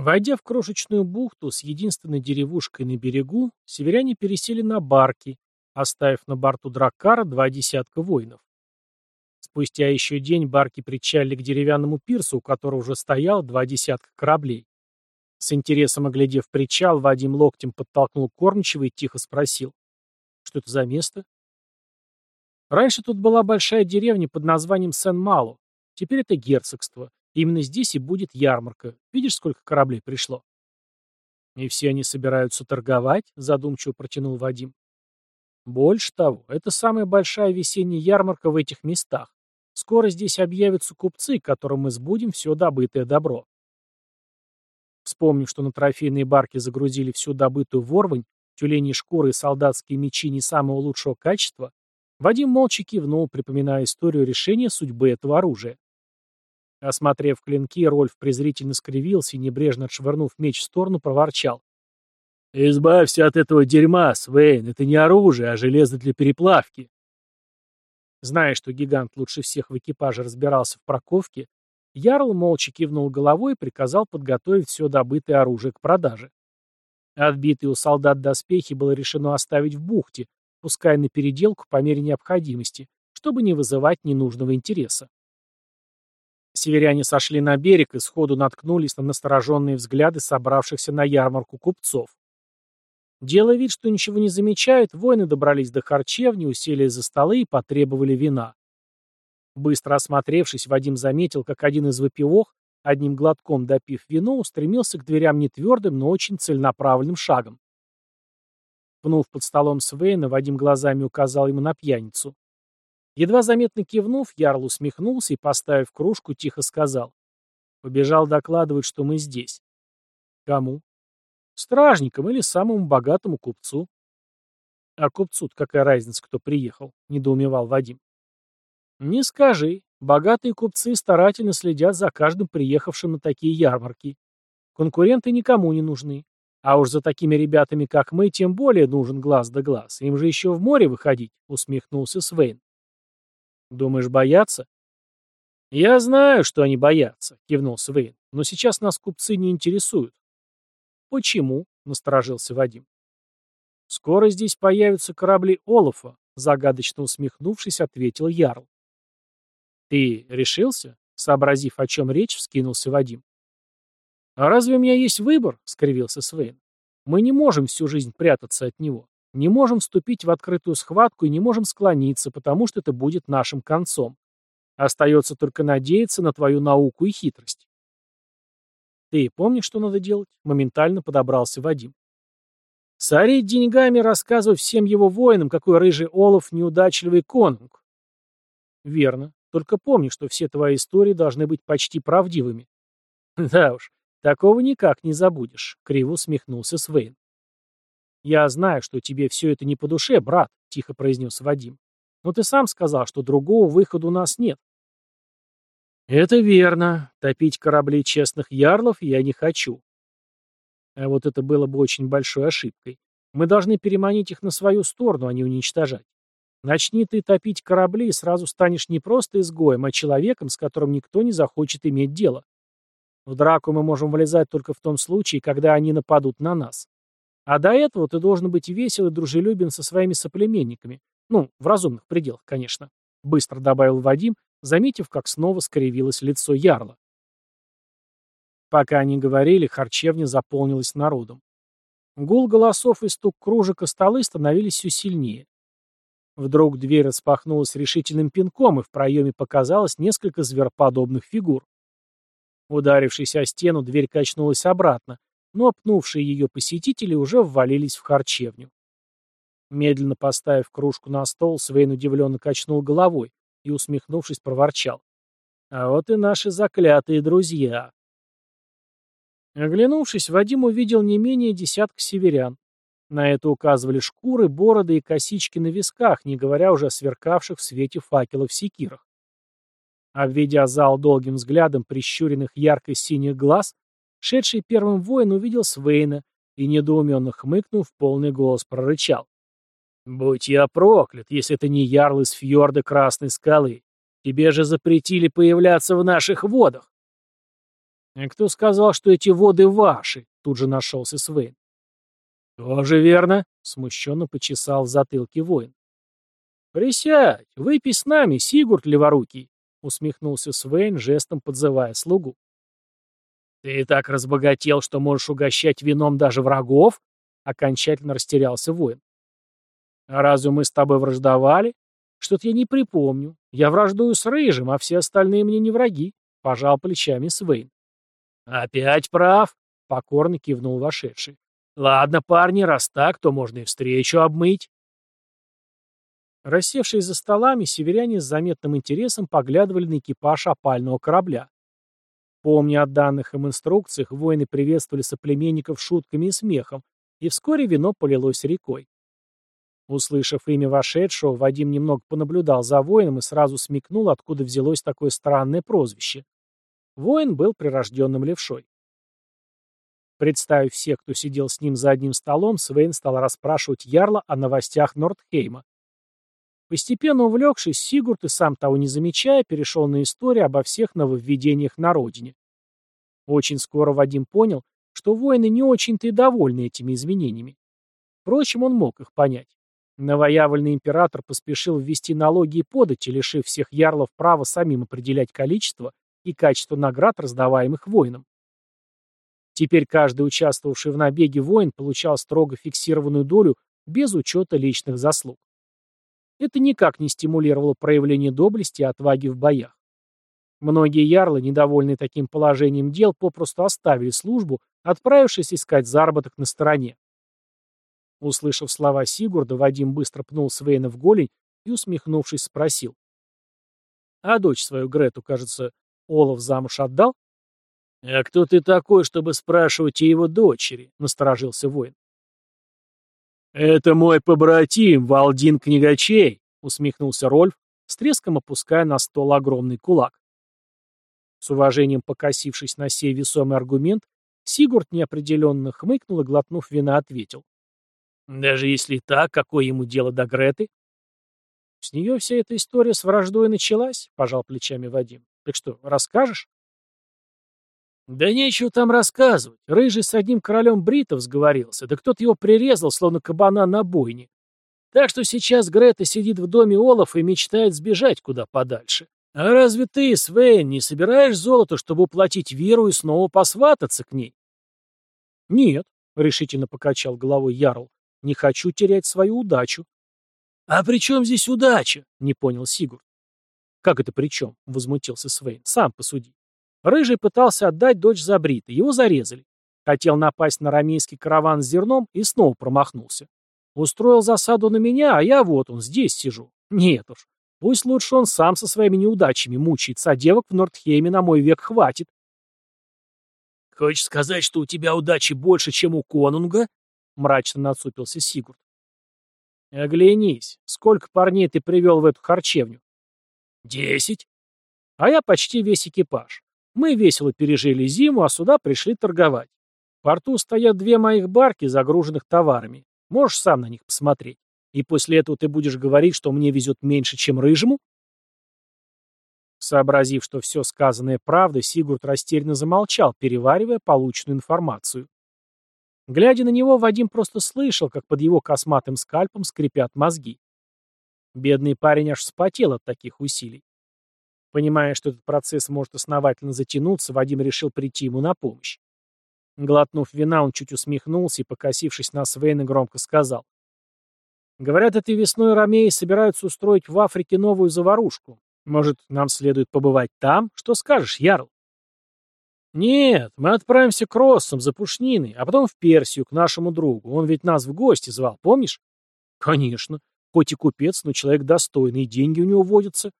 Войдя в крошечную бухту с единственной деревушкой на берегу, северяне пересели на барки, оставив на борту драккара два десятка воинов. Спустя еще день барки причалили к деревянному пирсу, у которого уже стоял два десятка кораблей. С интересом оглядев причал, Вадим локтем подтолкнул кормчего и тихо спросил. «Что это за место?» Раньше тут была большая деревня под названием Сен-Мало. Теперь это герцогство. Именно здесь и будет ярмарка. Видишь, сколько кораблей пришло? И все они собираются торговать, задумчиво протянул Вадим. Больше того, это самая большая весенняя ярмарка в этих местах. Скоро здесь объявятся купцы, которым мы сбудем все добытое добро. Вспомнив, что на трофейные барки загрузили всю добытую ворвань, тюлени шкуры и солдатские мечи не самого лучшего качества, Вадим молча кивнул, припоминая историю решения судьбы этого оружия. Осмотрев клинки, Рольф презрительно скривился и, небрежно отшвырнув меч в сторону, проворчал. «Избавься от этого дерьма, Свейн, это не оружие, а железо для переплавки». Зная, что гигант лучше всех в экипаже разбирался в проковке, Ярл молча кивнул головой и приказал подготовить все добытое оружие к продаже. Отбитые у солдат доспехи было решено оставить в бухте, пускай на переделку по мере необходимости, чтобы не вызывать ненужного интереса. Северяне сошли на берег и сходу наткнулись на настороженные взгляды собравшихся на ярмарку купцов. Делая вид, что ничего не замечают, воины добрались до харчевни, усели за столы и потребовали вина. Быстро осмотревшись, Вадим заметил, как один из выпивох, одним глотком допив вино, устремился к дверям не твердым, но очень целенаправленным шагом. Пнув под столом Свейна, Вадим глазами указал ему на пьяницу. Едва заметно кивнув, Ярл усмехнулся и, поставив кружку, тихо сказал. Побежал докладывать, что мы здесь. Кому? Стражникам или самому богатому купцу. А купцу какая разница, кто приехал? Недоумевал Вадим. Не скажи. Богатые купцы старательно следят за каждым приехавшим на такие ярмарки. Конкуренты никому не нужны. А уж за такими ребятами, как мы, тем более нужен глаз да глаз. Им же еще в море выходить, усмехнулся Свейн. Думаешь, боятся? Я знаю, что они боятся, кивнул Свейн. Но сейчас нас купцы не интересуют. Почему? насторожился Вадим. Скоро здесь появятся корабли Олафа, загадочно усмехнувшись, ответил Ярл. Ты решился? Сообразив, о чем речь, вскинулся Вадим. «А разве у меня есть выбор?» — скривился Свейн. «Мы не можем всю жизнь прятаться от него. Не можем вступить в открытую схватку и не можем склониться, потому что это будет нашим концом. Остается только надеяться на твою науку и хитрость. Ты помнишь, что надо делать? Моментально подобрался Вадим. Сорить деньгами, рассказывать всем его воинам, какой рыжий олов неудачливый конунг. Верно. Только помни, что все твои истории должны быть почти правдивыми. Да уж, такого никак не забудешь, криво усмехнулся Свейн. «Я знаю, что тебе все это не по душе, брат», — тихо произнес Вадим. «Но ты сам сказал, что другого выхода у нас нет». «Это верно. Топить корабли честных ярлов я не хочу». А вот это было бы очень большой ошибкой. Мы должны переманить их на свою сторону, а не уничтожать. Начни ты топить корабли, и сразу станешь не просто изгоем, а человеком, с которым никто не захочет иметь дело. В драку мы можем влезать только в том случае, когда они нападут на нас. А до этого ты должен быть весел и дружелюбен со своими соплеменниками. Ну, в разумных пределах, конечно. Быстро добавил Вадим, заметив, как снова скривилось лицо Ярла. Пока они говорили, харчевня заполнилась народом. Гул голосов и стук кружек и столы становились все сильнее. Вдруг дверь распахнулась решительным пинком, и в проеме показалось несколько звероподобных фигур. Ударившись о стену, дверь качнулась обратно, но пнувшие ее посетители уже ввалились в харчевню. Медленно поставив кружку на стол, Свейн удивленно качнул головой и, усмехнувшись, проворчал. «А вот и наши заклятые друзья!» Оглянувшись, Вадим увидел не менее десятка северян. На это указывали шкуры, бороды и косички на висках, не говоря уже о сверкавших в свете факелов секирах. Обведя зал долгим взглядом прищуренных ярко-синих глаз, Шедший первым воин увидел Свейна и, недоуменно хмыкнув, в полный голос прорычал. «Будь я проклят, если это не ярл из фьорда Красной Скалы. Тебе же запретили появляться в наших водах». «А кто сказал, что эти воды ваши?» — тут же нашелся Свейн. «Тоже верно», — смущенно почесал в затылке воин. «Присядь, выпей с нами, Сигурд Леворукий», — усмехнулся Свейн, жестом подзывая слугу. «Ты так разбогател, что можешь угощать вином даже врагов?» — окончательно растерялся воин. «А разве мы с тобой враждовали? Что-то я не припомню. Я враждую с Рыжим, а все остальные мне не враги», — пожал плечами Свейн. «Опять прав», — покорно кивнул вошедший. «Ладно, парни, раз так, то можно и встречу обмыть». Рассевшись за столами, северяне с заметным интересом поглядывали на экипаж опального корабля. Помня о данных им инструкциях, воины приветствовали соплеменников шутками и смехом, и вскоре вино полилось рекой. Услышав имя вошедшего, Вадим немного понаблюдал за воином и сразу смекнул, откуда взялось такое странное прозвище. Воин был прирожденным левшой. Представив всех, кто сидел с ним за одним столом, Свейн стал расспрашивать Ярла о новостях Нордхейма. Постепенно увлекшись, Сигурд и сам того не замечая, перешел на историю обо всех нововведениях на родине. Очень скоро Вадим понял, что воины не очень-то и довольны этими изменениями. Впрочем, он мог их понять. Новоявленный император поспешил ввести налоги и подати, лишив всех ярлов права самим определять количество и качество наград, раздаваемых воинам. Теперь каждый участвовавший в набеге воин получал строго фиксированную долю без учета личных заслуг. Это никак не стимулировало проявление доблести и отваги в боях. Многие ярлы, недовольные таким положением дел, попросту оставили службу, отправившись искать заработок на стороне. Услышав слова Сигурда, Вадим быстро пнул Свейна в голень и, усмехнувшись, спросил. «А дочь свою Грету, кажется, Олаф замуж отдал?» «А кто ты такой, чтобы спрашивать о его дочери?» — насторожился воин. «Это мой побратим, Валдин Книгачей», — усмехнулся Рольф, с треском опуская на стол огромный кулак. С уважением покосившись на сей весомый аргумент, Сигурд неопределенно хмыкнул и, глотнув вина, ответил. «Даже если так, какое ему дело до Греты?» «С нее вся эта история с враждой началась», — пожал плечами Вадим. «Так что, расскажешь?» Да нечего там рассказывать. Рыжий с одним королем бритов сговорился, да кто-то его прирезал, словно кабана на бойне. Так что сейчас Грета сидит в доме Олафа и мечтает сбежать куда подальше. А разве ты, Свен, не собираешь золото, чтобы уплатить Веру и снова посвататься к ней? Нет, решительно покачал головой Ярл. Не хочу терять свою удачу. А при чем здесь удача? Не понял Сигурд. Как это при чем? Возмутился Свейн. Сам посуди. Рыжий пытался отдать дочь за Брита, его зарезали. Хотел напасть на рамейский караван с зерном и снова промахнулся. Устроил засаду на меня, а я вот он, здесь сижу. Нет уж, пусть лучше он сам со своими неудачами мучается, а девок в Нордхейме на мой век хватит. «Хочешь сказать, что у тебя удачи больше, чем у конунга?» — мрачно насупился Сигурд. «Оглянись, сколько парней ты привел в эту харчевню?» «Десять. А я почти весь экипаж. Мы весело пережили зиму, а сюда пришли торговать. В порту стоят две моих барки, загруженных товарами. Можешь сам на них посмотреть. И после этого ты будешь говорить, что мне везет меньше, чем рыжему? Сообразив, что все сказанное правда, Сигурд растерянно замолчал, переваривая полученную информацию. Глядя на него, Вадим просто слышал, как под его косматым скальпом скрипят мозги. Бедный парень аж вспотел от таких усилий. Понимая, что этот процесс может основательно затянуться, Вадим решил прийти ему на помощь. Глотнув вина, он чуть усмехнулся и, покосившись на Свейна, громко сказал. «Говорят, этой весной ромеи собираются устроить в Африке новую заварушку. Может, нам следует побывать там? Что скажешь, Ярл?» «Нет, мы отправимся к Россам за пушниной, а потом в Персию, к нашему другу. Он ведь нас в гости звал, помнишь?» «Конечно. Хоть и купец, но человек достойный, деньги у него водятся.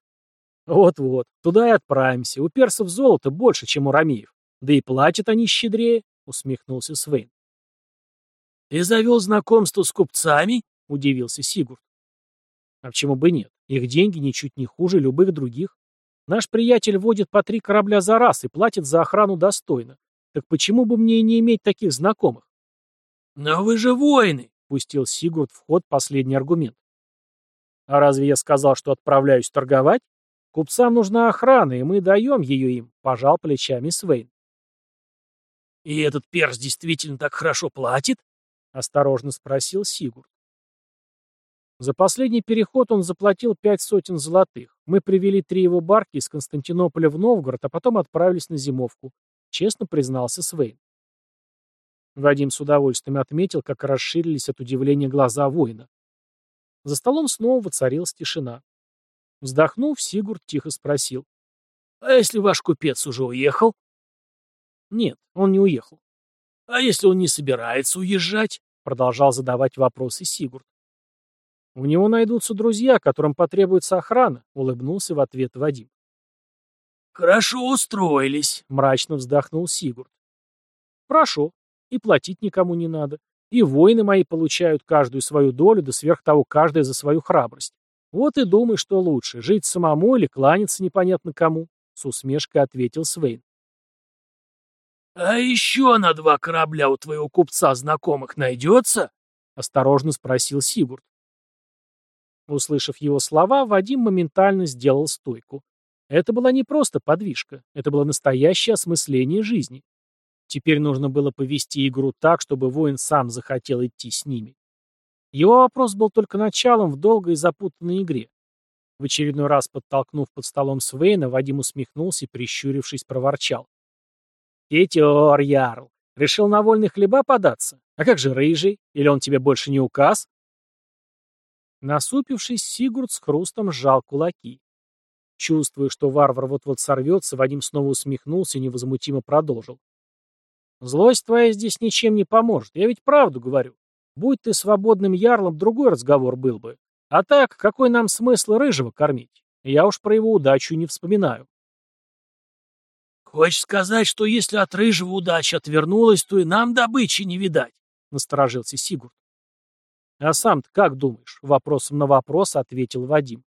Вот-вот, туда и отправимся. У персов золота больше, чем у рамеев. Да и платят они щедрее, усмехнулся Свейн. Ты завел знакомство с купцами? Удивился Сигурд. А почему бы нет? Их деньги ничуть не хуже любых других. Наш приятель водит по три корабля за раз и платит за охрану достойно. Так почему бы мне и не иметь таких знакомых? Но вы же воины, пустил Сигурд в ход последний аргумент. А разве я сказал, что отправляюсь торговать? Купцам нужна охрана, и мы даем ее им, пожал плечами Свейн. И этот перс действительно так хорошо платит? Осторожно спросил Сигурд. За последний переход он заплатил пять сотен золотых. Мы привели три его барки из Константинополя в Новгород, а потом отправились на зимовку. Честно признался Свейн. Вадим с удовольствием отметил, как расширились от удивления глаза воина. За столом снова воцарилась тишина. Вздохнув, Сигурд тихо спросил. «А если ваш купец уже уехал?» «Нет, он не уехал». «А если он не собирается уезжать?» Продолжал задавать вопросы Сигурд. «У него найдутся друзья, которым потребуется охрана», — улыбнулся в ответ Вадим. «Хорошо устроились», — мрачно вздохнул Сигурд. «Хорошо. И платить никому не надо. И воины мои получают каждую свою долю, да сверх того каждая за свою храбрость. Вот и думай, что лучше, жить самому или кланяться непонятно кому», — с усмешкой ответил Свейн. «А еще на два корабля у твоего купца знакомых найдется?» — осторожно спросил Сигурд. Услышав его слова, Вадим моментально сделал стойку. Это была не просто подвижка, это было настоящее осмысление жизни. Теперь нужно было повести игру так, чтобы воин сам захотел идти с ними. Его вопрос был только началом в долгой и запутанной игре. В очередной раз подтолкнув под столом Свейна, Вадим усмехнулся и, прищурившись, проворчал. «Тетер, Ярл, решил на вольные хлеба податься? А как же Рыжий? Или он тебе больше не указ?» Насупившись, Сигурд с хрустом сжал кулаки. Чувствуя, что варвар вот-вот сорвется, Вадим снова усмехнулся и невозмутимо продолжил. «Злость твоя здесь ничем не поможет. Я ведь правду говорю. Будь ты свободным ярлом, другой разговор был бы. А так, какой нам смысл рыжего кормить? Я уж про его удачу не вспоминаю». «Хочешь сказать, что если от рыжего удача отвернулась, то и нам добычи не видать?» — насторожился Сигурд. «А сам-то как думаешь?» — вопросом на вопрос ответил Вадим.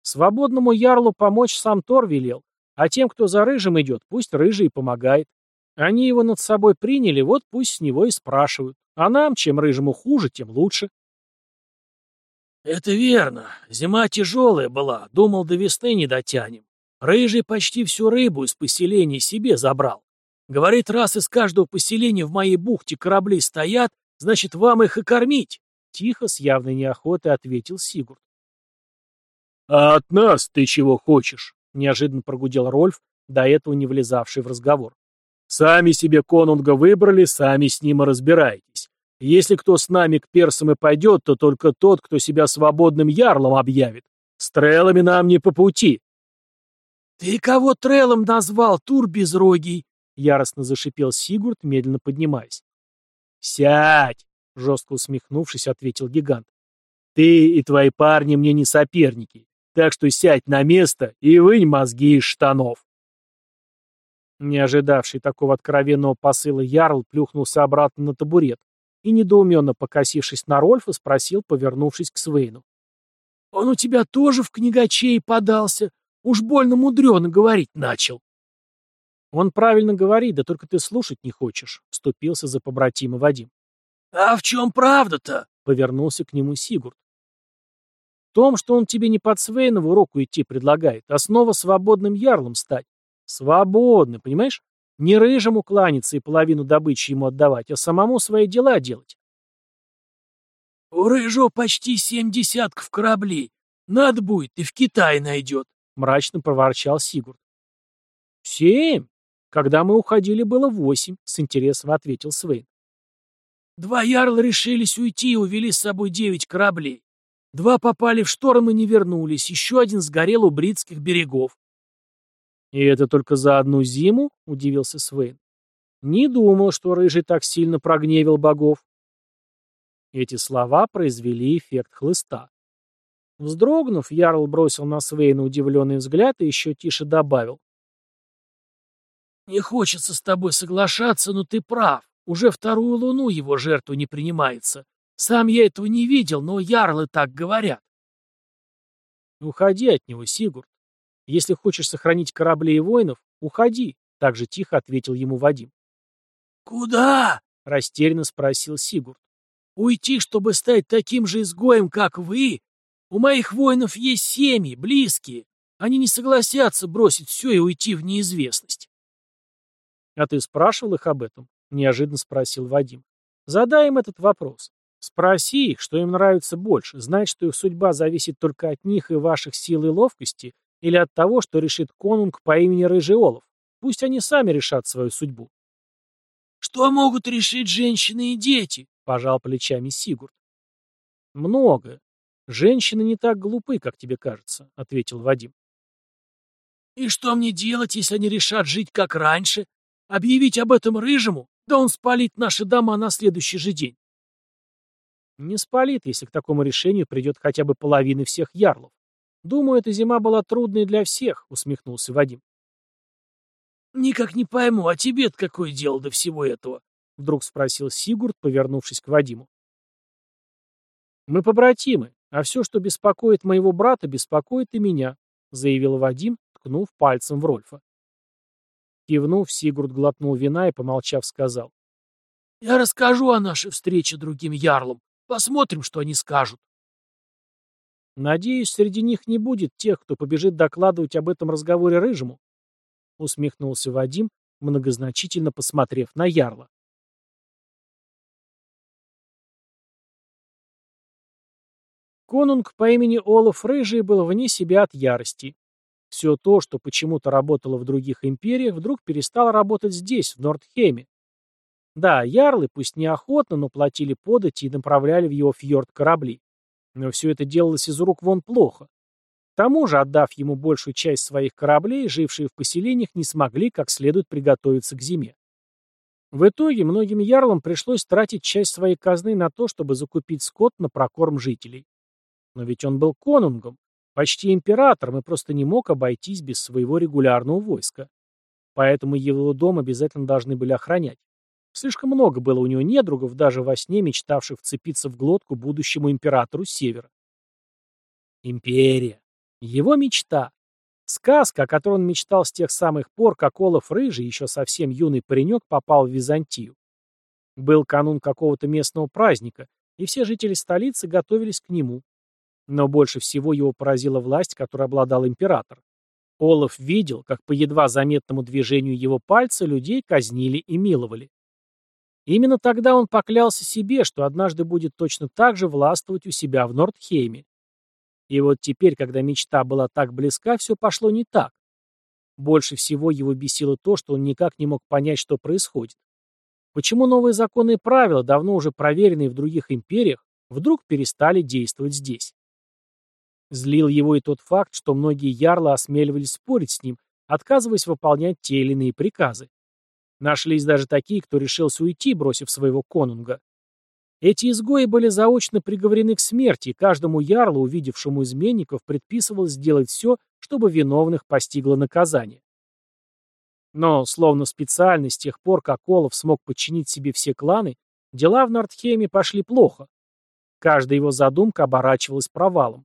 «Свободному ярлу помочь сам Тор велел, а тем, кто за рыжим идет, пусть рыжий помогает. Они его над собой приняли, вот пусть с него и спрашивают. А нам, чем рыжему хуже, тем лучше». «Это верно. Зима тяжелая была, думал, до весны не дотянем. Рыжий почти всю рыбу из поселения себе забрал. Говорит, раз из каждого поселения в моей бухте корабли стоят, значит, вам их и кормить. Тихо, с явной неохотой ответил Сигурд. «А от нас ты чего хочешь?» — неожиданно прогудел Рольф, до этого не влезавший в разговор. «Сами себе конунга выбрали, сами с ним и разбирайтесь. Если кто с нами к персам и пойдет, то только тот, кто себя свободным ярлом объявит. С треллами нам не по пути». «Ты кого треллом назвал, тур безрогий?» — яростно зашипел Сигурд, медленно поднимаясь. «Сядь!» жестко усмехнувшись, ответил гигант. Ты и твои парни мне не соперники, так что сядь на место и вынь мозги из штанов. Не ожидавший такого откровенного посыла Ярл плюхнулся обратно на табурет и, недоуменно покосившись на Рольфа, спросил, повернувшись к Свейну. «Он у тебя тоже в книгачей подался? Уж больно мудрено говорить начал». «Он правильно говорит, да только ты слушать не хочешь», — вступился за побратима Вадим. «А в чем правда-то?» — повернулся к нему Сигурд. «В том, что он тебе не под Свейнову руку идти предлагает, а снова свободным ярлом стать. Свободным, понимаешь? Не рыжему кланяться и половину добычи ему отдавать, а самому свои дела делать». «У рыжего почти семь десятков кораблей. Надо будет, и в Китае найдет», — мрачно проворчал Сигурд. «Семь? Когда мы уходили, было восемь», — с интересом ответил Свейн. Два ярла решились уйти и увели с собой девять кораблей. Два попали в шторм и не вернулись, еще один сгорел у бритских берегов. «И это только за одну зиму?» — удивился Свейн. «Не думал, что Рыжий так сильно прогневил богов». Эти слова произвели эффект хлыста. Вздрогнув, Ярл бросил на Свейна удивленный взгляд и еще тише добавил. «Не хочется с тобой соглашаться, но ты прав. Уже вторую луну его жертву не принимается. Сам я этого не видел, но ярлы так говорят. Уходи от него, Сигурд. Если хочешь сохранить корабли и воинов, уходи, так же тихо ответил ему Вадим. Куда? растерянно спросил Сигурд. Уйти, чтобы стать таким же изгоем, как вы? У моих воинов есть семьи, близкие. Они не согласятся бросить все и уйти в неизвестность. А ты спрашивал их об этом? — неожиданно спросил Вадим. «Задай им этот вопрос. Спроси их, что им нравится больше, знать, что их судьба зависит только от них и ваших сил и ловкости, или от того, что решит конунг по имени Рыжий Олов. Пусть они сами решат свою судьбу». «Что могут решить женщины и дети?» — пожал плечами Сигурд. «Много. Женщины не так глупы, как тебе кажется», — ответил Вадим. «И что мне делать, если они решат жить как раньше? Объявить об этом Рыжему? Да он спалит наши дома на следующий же день». «Не спалит, если к такому решению придет хотя бы половина всех ярлов. Думаю, эта зима была трудной для всех», — усмехнулся Вадим. «Никак не пойму, а тебе-то какое дело до всего этого?» — вдруг спросил Сигурд, повернувшись к Вадиму. «Мы побратимы, а все, что беспокоит моего брата, беспокоит и меня», — заявил Вадим, ткнув пальцем в Рольфа. Кивнув, Сигурд глотнул вина и, помолчав, сказал. «Я расскажу о нашей встрече другим ярлам. Посмотрим, что они скажут». «Надеюсь, среди них не будет тех, кто побежит докладывать об этом разговоре Рыжему», — усмехнулся Вадим, многозначительно посмотрев на ярла. Конунг по имени Олаф Рыжий был вне себя от ярости. Все то, что почему-то работало в других империях, вдруг перестало работать здесь, в Нордхеме. Да, ярлы, пусть неохотно, но платили подати и направляли в его фьорд корабли. Но все это делалось из рук вон плохо. К тому же, отдав ему большую часть своих кораблей, жившие в поселениях не смогли как следует приготовиться к зиме. В итоге многим ярлам пришлось тратить часть своей казны на то, чтобы закупить скот на прокорм жителей. Но ведь он был конунгом, почти императором и просто не мог обойтись без своего регулярного войска. Поэтому его дом обязательно должны были охранять. Слишком много было у него недругов, даже во сне мечтавших вцепиться в глотку будущему императору Севера. Империя. Его мечта. Сказка, о которой он мечтал с тех самых пор, как Олаф Рыжий, еще совсем юный паренек, попал в Византию. Был канун какого-то местного праздника, и все жители столицы готовились к нему. Но больше всего его поразила власть, которой обладал император. Олаф видел, как по едва заметному движению его пальца людей казнили и миловали. Именно тогда он поклялся себе, что однажды будет точно так же властвовать у себя в Нордхейме. И вот теперь, когда мечта была так близка, все пошло не так. Больше всего его бесило то, что он никак не мог понять, что происходит. Почему новые законы и правила, давно уже проверенные в других империях, вдруг перестали действовать здесь? Злил его и тот факт, что многие ярлы осмеливались спорить с ним, отказываясь выполнять те или иные приказы. Нашлись даже такие, кто решился уйти, бросив своего конунга. Эти изгои были заочно приговорены к смерти, и каждому ярлу, увидевшему изменников, предписывалось сделать все, чтобы виновных постигло наказание. Но, словно специально, с тех пор, как Олаф смог подчинить себе все кланы, дела в Нордхеме пошли плохо. Каждая его задумка оборачивалась провалом.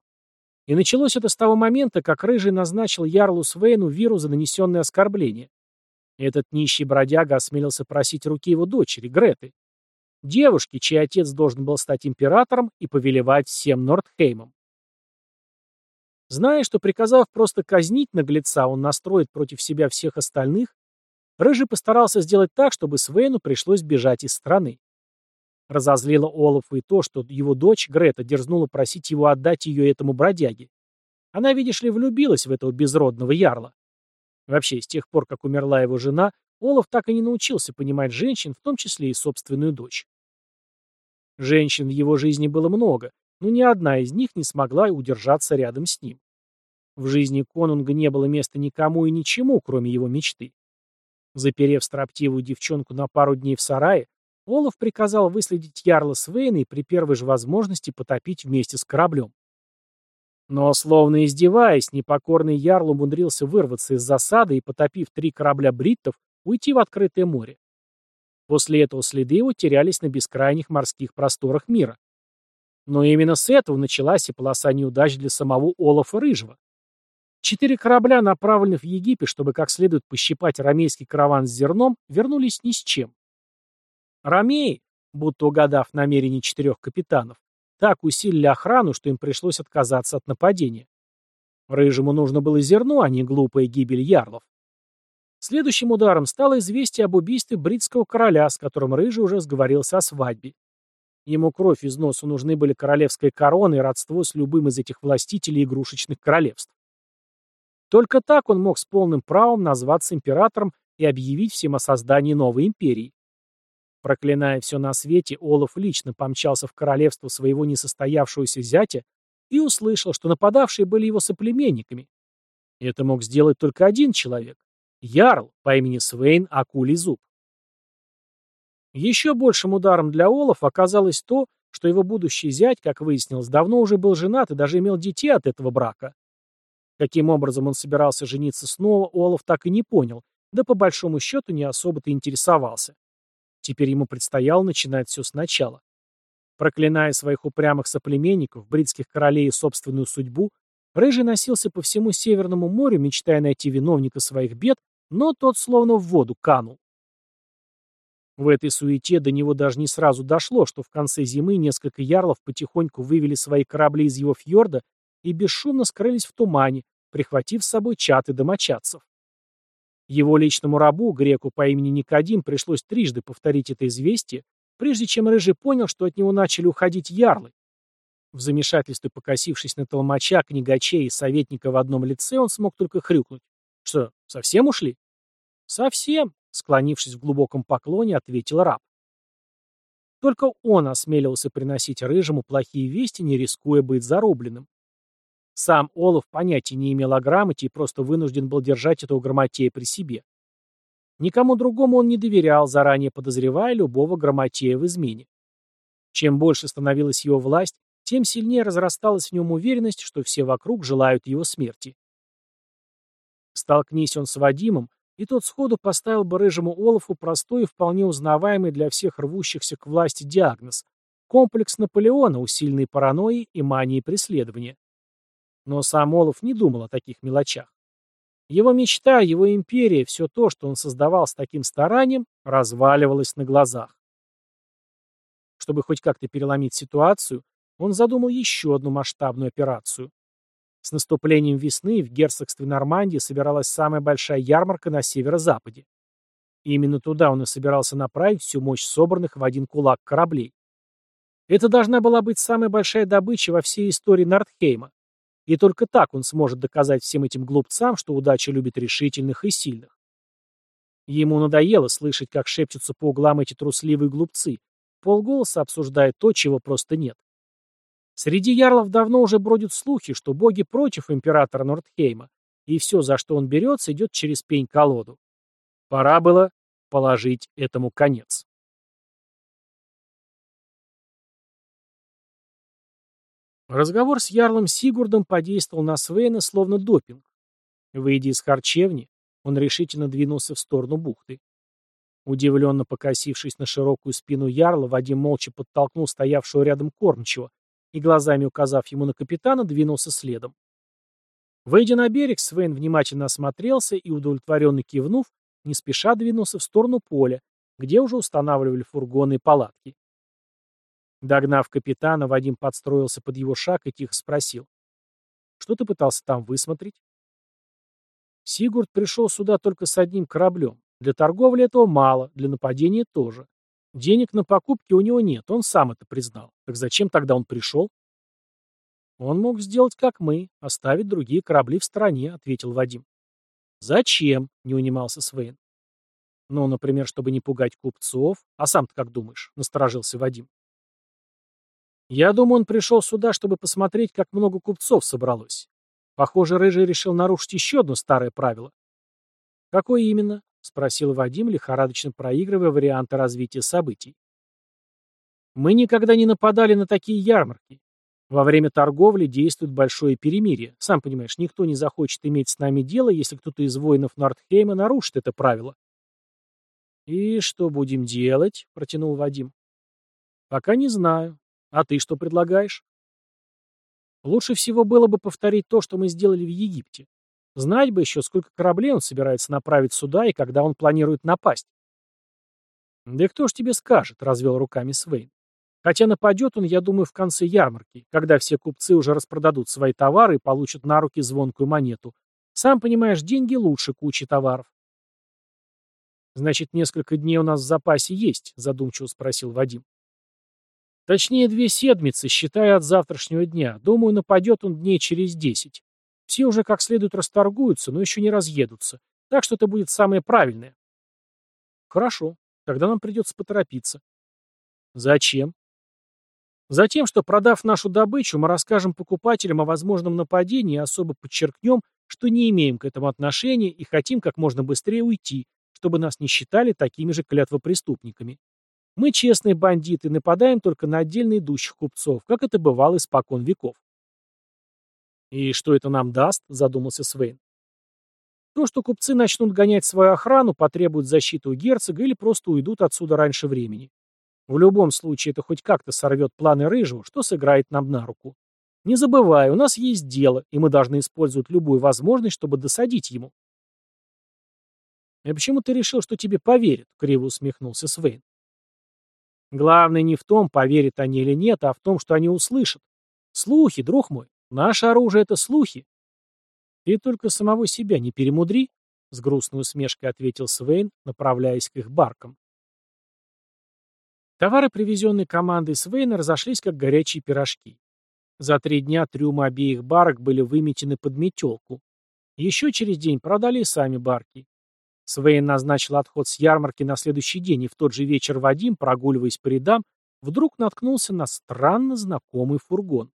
И началось это с того момента, как Рыжий назначил Ярлу Свейну Виру за нанесенное оскорбление. Этот нищий бродяга осмелился просить руки его дочери, Греты. Девушки, чей отец должен был стать императором и повелевать всем Нордхеймом. Зная, что приказав просто казнить наглеца, он настроит против себя всех остальных, Рыжий постарался сделать так, чтобы Свейну пришлось бежать из страны. Разозлило Олафа и то, что его дочь, Грета, дерзнула просить его отдать ее этому бродяге. Она, видишь ли, влюбилась в этого безродного ярла. Вообще, с тех пор, как умерла его жена, Олаф так и не научился понимать женщин, в том числе и собственную дочь. Женщин в его жизни было много, но ни одна из них не смогла удержаться рядом с ним. В жизни конунга не было места никому и ничему, кроме его мечты. Заперев строптивую девчонку на пару дней в сарае, Олаф приказал выследить Ярла Свейна и при первой же возможности потопить вместе с кораблем. Но, словно издеваясь, непокорный Ярл умудрился вырваться из засады и, потопив три корабля бриттов, уйти в открытое море. После этого следы его терялись на бескрайних морских просторах мира. Но именно с этого началась и полоса неудач для самого Олафа Рыжего. Четыре корабля, направленных в Египет, чтобы как следует пощипать рамейский караван с зерном, вернулись ни с чем. Ромеи, будто угадав намерения четырех капитанов, так усилили охрану, что им пришлось отказаться от нападения. Рыжему нужно было зерно, а не глупая гибель ярлов. Следующим ударом стало известие об убийстве бритского короля, с которым Рыжий уже сговорился о свадьбе. Ему кровь из носу нужны были королевская корона и родство с любым из этих властителей игрушечных королевств. Только так он мог с полным правом назваться императором и объявить всем о создании новой империи. Проклиная все на свете, Олаф лично помчался в королевство своего несостоявшегося зятя и услышал, что нападавшие были его соплеменниками. Это мог сделать только один человек — Ярл по имени Свейн Акулий Зуб. Еще большим ударом для Олаф оказалось то, что его будущий зять, как выяснилось, давно уже был женат и даже имел детей от этого брака. Каким образом он собирался жениться снова, Олаф так и не понял, да по большому счету не особо-то интересовался. Теперь ему предстояло начинать все сначала. Проклиная своих упрямых соплеменников, бритских королей и собственную судьбу, Рыжий носился по всему Северному морю, мечтая найти виновника своих бед, но тот словно в воду канул. В этой суете до него даже не сразу дошло, что в конце зимы несколько ярлов потихоньку вывели свои корабли из его фьорда и бесшумно скрылись в тумане, прихватив с собой чаты домочадцев. Его личному рабу, греку по имени Никодим, пришлось трижды повторить это известие, прежде чем Рыжий понял, что от него начали уходить ярлы. В замешательстве покосившись на толмача, книгачей и советника в одном лице, он смог только хрюкнуть. «Что, совсем ушли?» «Совсем», Склонившись в глубоком поклоне, ответил раб. Только он осмеливался приносить Рыжему плохие вести, не рискуя быть зарубленным. Сам Олаф понятия не имел о грамоте и просто вынужден был держать этого грамотея при себе. Никому другому он не доверял, заранее подозревая любого грамотея в измене. Чем больше становилась его власть, тем сильнее разрасталась в нем уверенность, что все вокруг желают его смерти. Столкнись он с Вадимом, и тот сходу поставил бы рыжему Олафу простой и вполне узнаваемый для всех рвущихся к власти диагноз – комплекс Наполеона, усиленный паранойей и манией преследования. Но сам Олаф не думал о таких мелочах. Его мечта, его империя, все то, что он создавал с таким старанием, разваливалось на глазах. Чтобы хоть как-то переломить ситуацию, он задумал еще одну масштабную операцию. С наступлением весны в герцогстве Нормандии собиралась самая большая ярмарка на северо-западе. И именно туда он и собирался направить всю мощь собранных в один кулак кораблей. Это должна была быть самая большая добыча во всей истории Нордхейма. И только так он сможет доказать всем этим глупцам, что удача любит решительных и сильных. Ему надоело слышать, как шепчутся по углам эти трусливые глупцы, полголоса обсуждая то, чего просто нет. Среди ярлов давно уже бродят слухи, что боги против императора Нордхейма, и все, за что он берется, идет через пень-колоду. Пора было положить этому конец. Разговор с ярлом Сигурдом подействовал на Свейна словно допинг. Выйдя из харчевни, он решительно двинулся в сторону бухты. Удивленно покосившись на широкую спину ярла, Вадим молча подтолкнул стоявшего рядом кормчего, и, глазами указав ему на капитана, двинулся следом. Выйдя на берег, Свен внимательно осмотрелся и, удовлетворенно кивнув, не спеша двинулся в сторону поля, где уже устанавливали фургоны и палатки. Догнав капитана, Вадим подстроился под его шаг и тихо спросил. «Что ты пытался там высмотреть?» Сигурд пришел сюда только с одним кораблем. Для торговли этого мало, для нападения тоже. Денег на покупки у него нет, он сам это признал. Так зачем тогда он пришел? Он мог сделать, как мы, оставить другие корабли в стороне, ответил Вадим. Зачем? Не унимался Свейн. Ну, например, чтобы не пугать купцов. А сам-то как думаешь? Насторожился Вадим. Я думаю, он пришел сюда, чтобы посмотреть, как много купцов собралось. Похоже, Рыжий решил нарушить еще одно старое правило. Какое именно? — спросил Вадим, лихорадочно проигрывая варианты развития событий. «Мы никогда не нападали на такие ярмарки. Во время торговли действует большое перемирие. Сам понимаешь, никто не захочет иметь с нами дело, если кто-то из воинов Нордхейма нарушит это правило». «И что будем делать?» — протянул Вадим. «Пока не знаю. А ты что предлагаешь?» «Лучше всего было бы повторить то, что мы сделали в Египте. Знать бы еще, сколько кораблей он собирается направить сюда и когда он планирует напасть. «Да кто ж тебе скажет?» — развел руками Свейн. «Хотя нападет он, я думаю, в конце ярмарки, когда все купцы уже распродадут свои товары и получат на руки звонкую монету. Сам понимаешь, деньги лучше кучи товаров». Значит, несколько дней у нас в запасе есть, задумчиво спросил Вадим. Точнее, две седмицы, считая от завтрашнего дня. Думаю, нападет он дней через десять. Все уже как следует расторгуются, но еще не разъедутся. Так что это будет самое правильное. Хорошо. Тогда нам придется поторопиться. Зачем? Затем, что, продав нашу добычу, мы расскажем покупателям о возможном нападении и особо подчеркнем, что не имеем к этому отношения и хотим как можно быстрее уйти, чтобы нас не считали такими же клятвопреступниками. Мы честные бандиты, нападаем только на отдельно идущих купцов, как это бывало испокон веков. «И что это нам даст?» – задумался Свейн. То, что купцы начнут гонять свою охрану, потребуют защиты у герцога или просто уйдут отсюда раньше времени. В любом случае это хоть как-то сорвет планы Рыжего, что сыграет нам на руку. Не забывай, у нас есть дело, и мы должны использовать любую возможность, чтобы досадить ему. «И почему ты решил, что тебе поверят?» — криво усмехнулся Свейн. «Главное не в том, поверят они или нет, а в том, что они услышат. Слухи, друг мой. Наше оружие — это слухи». «Ты только самого себя не перемудри», — с грустной усмешкой ответил Свейн, направляясь к их баркам. Товары, привезенные командой Свейна, разошлись как горячие пирожки. За три дня трюмы обеих барок были выметены под метелку. Еще через день продали и сами барки. Свейн назначил отход с ярмарки на следующий день, и в тот же вечер Вадим, прогуливаясь по рядам, вдруг наткнулся на странно знакомый фургон.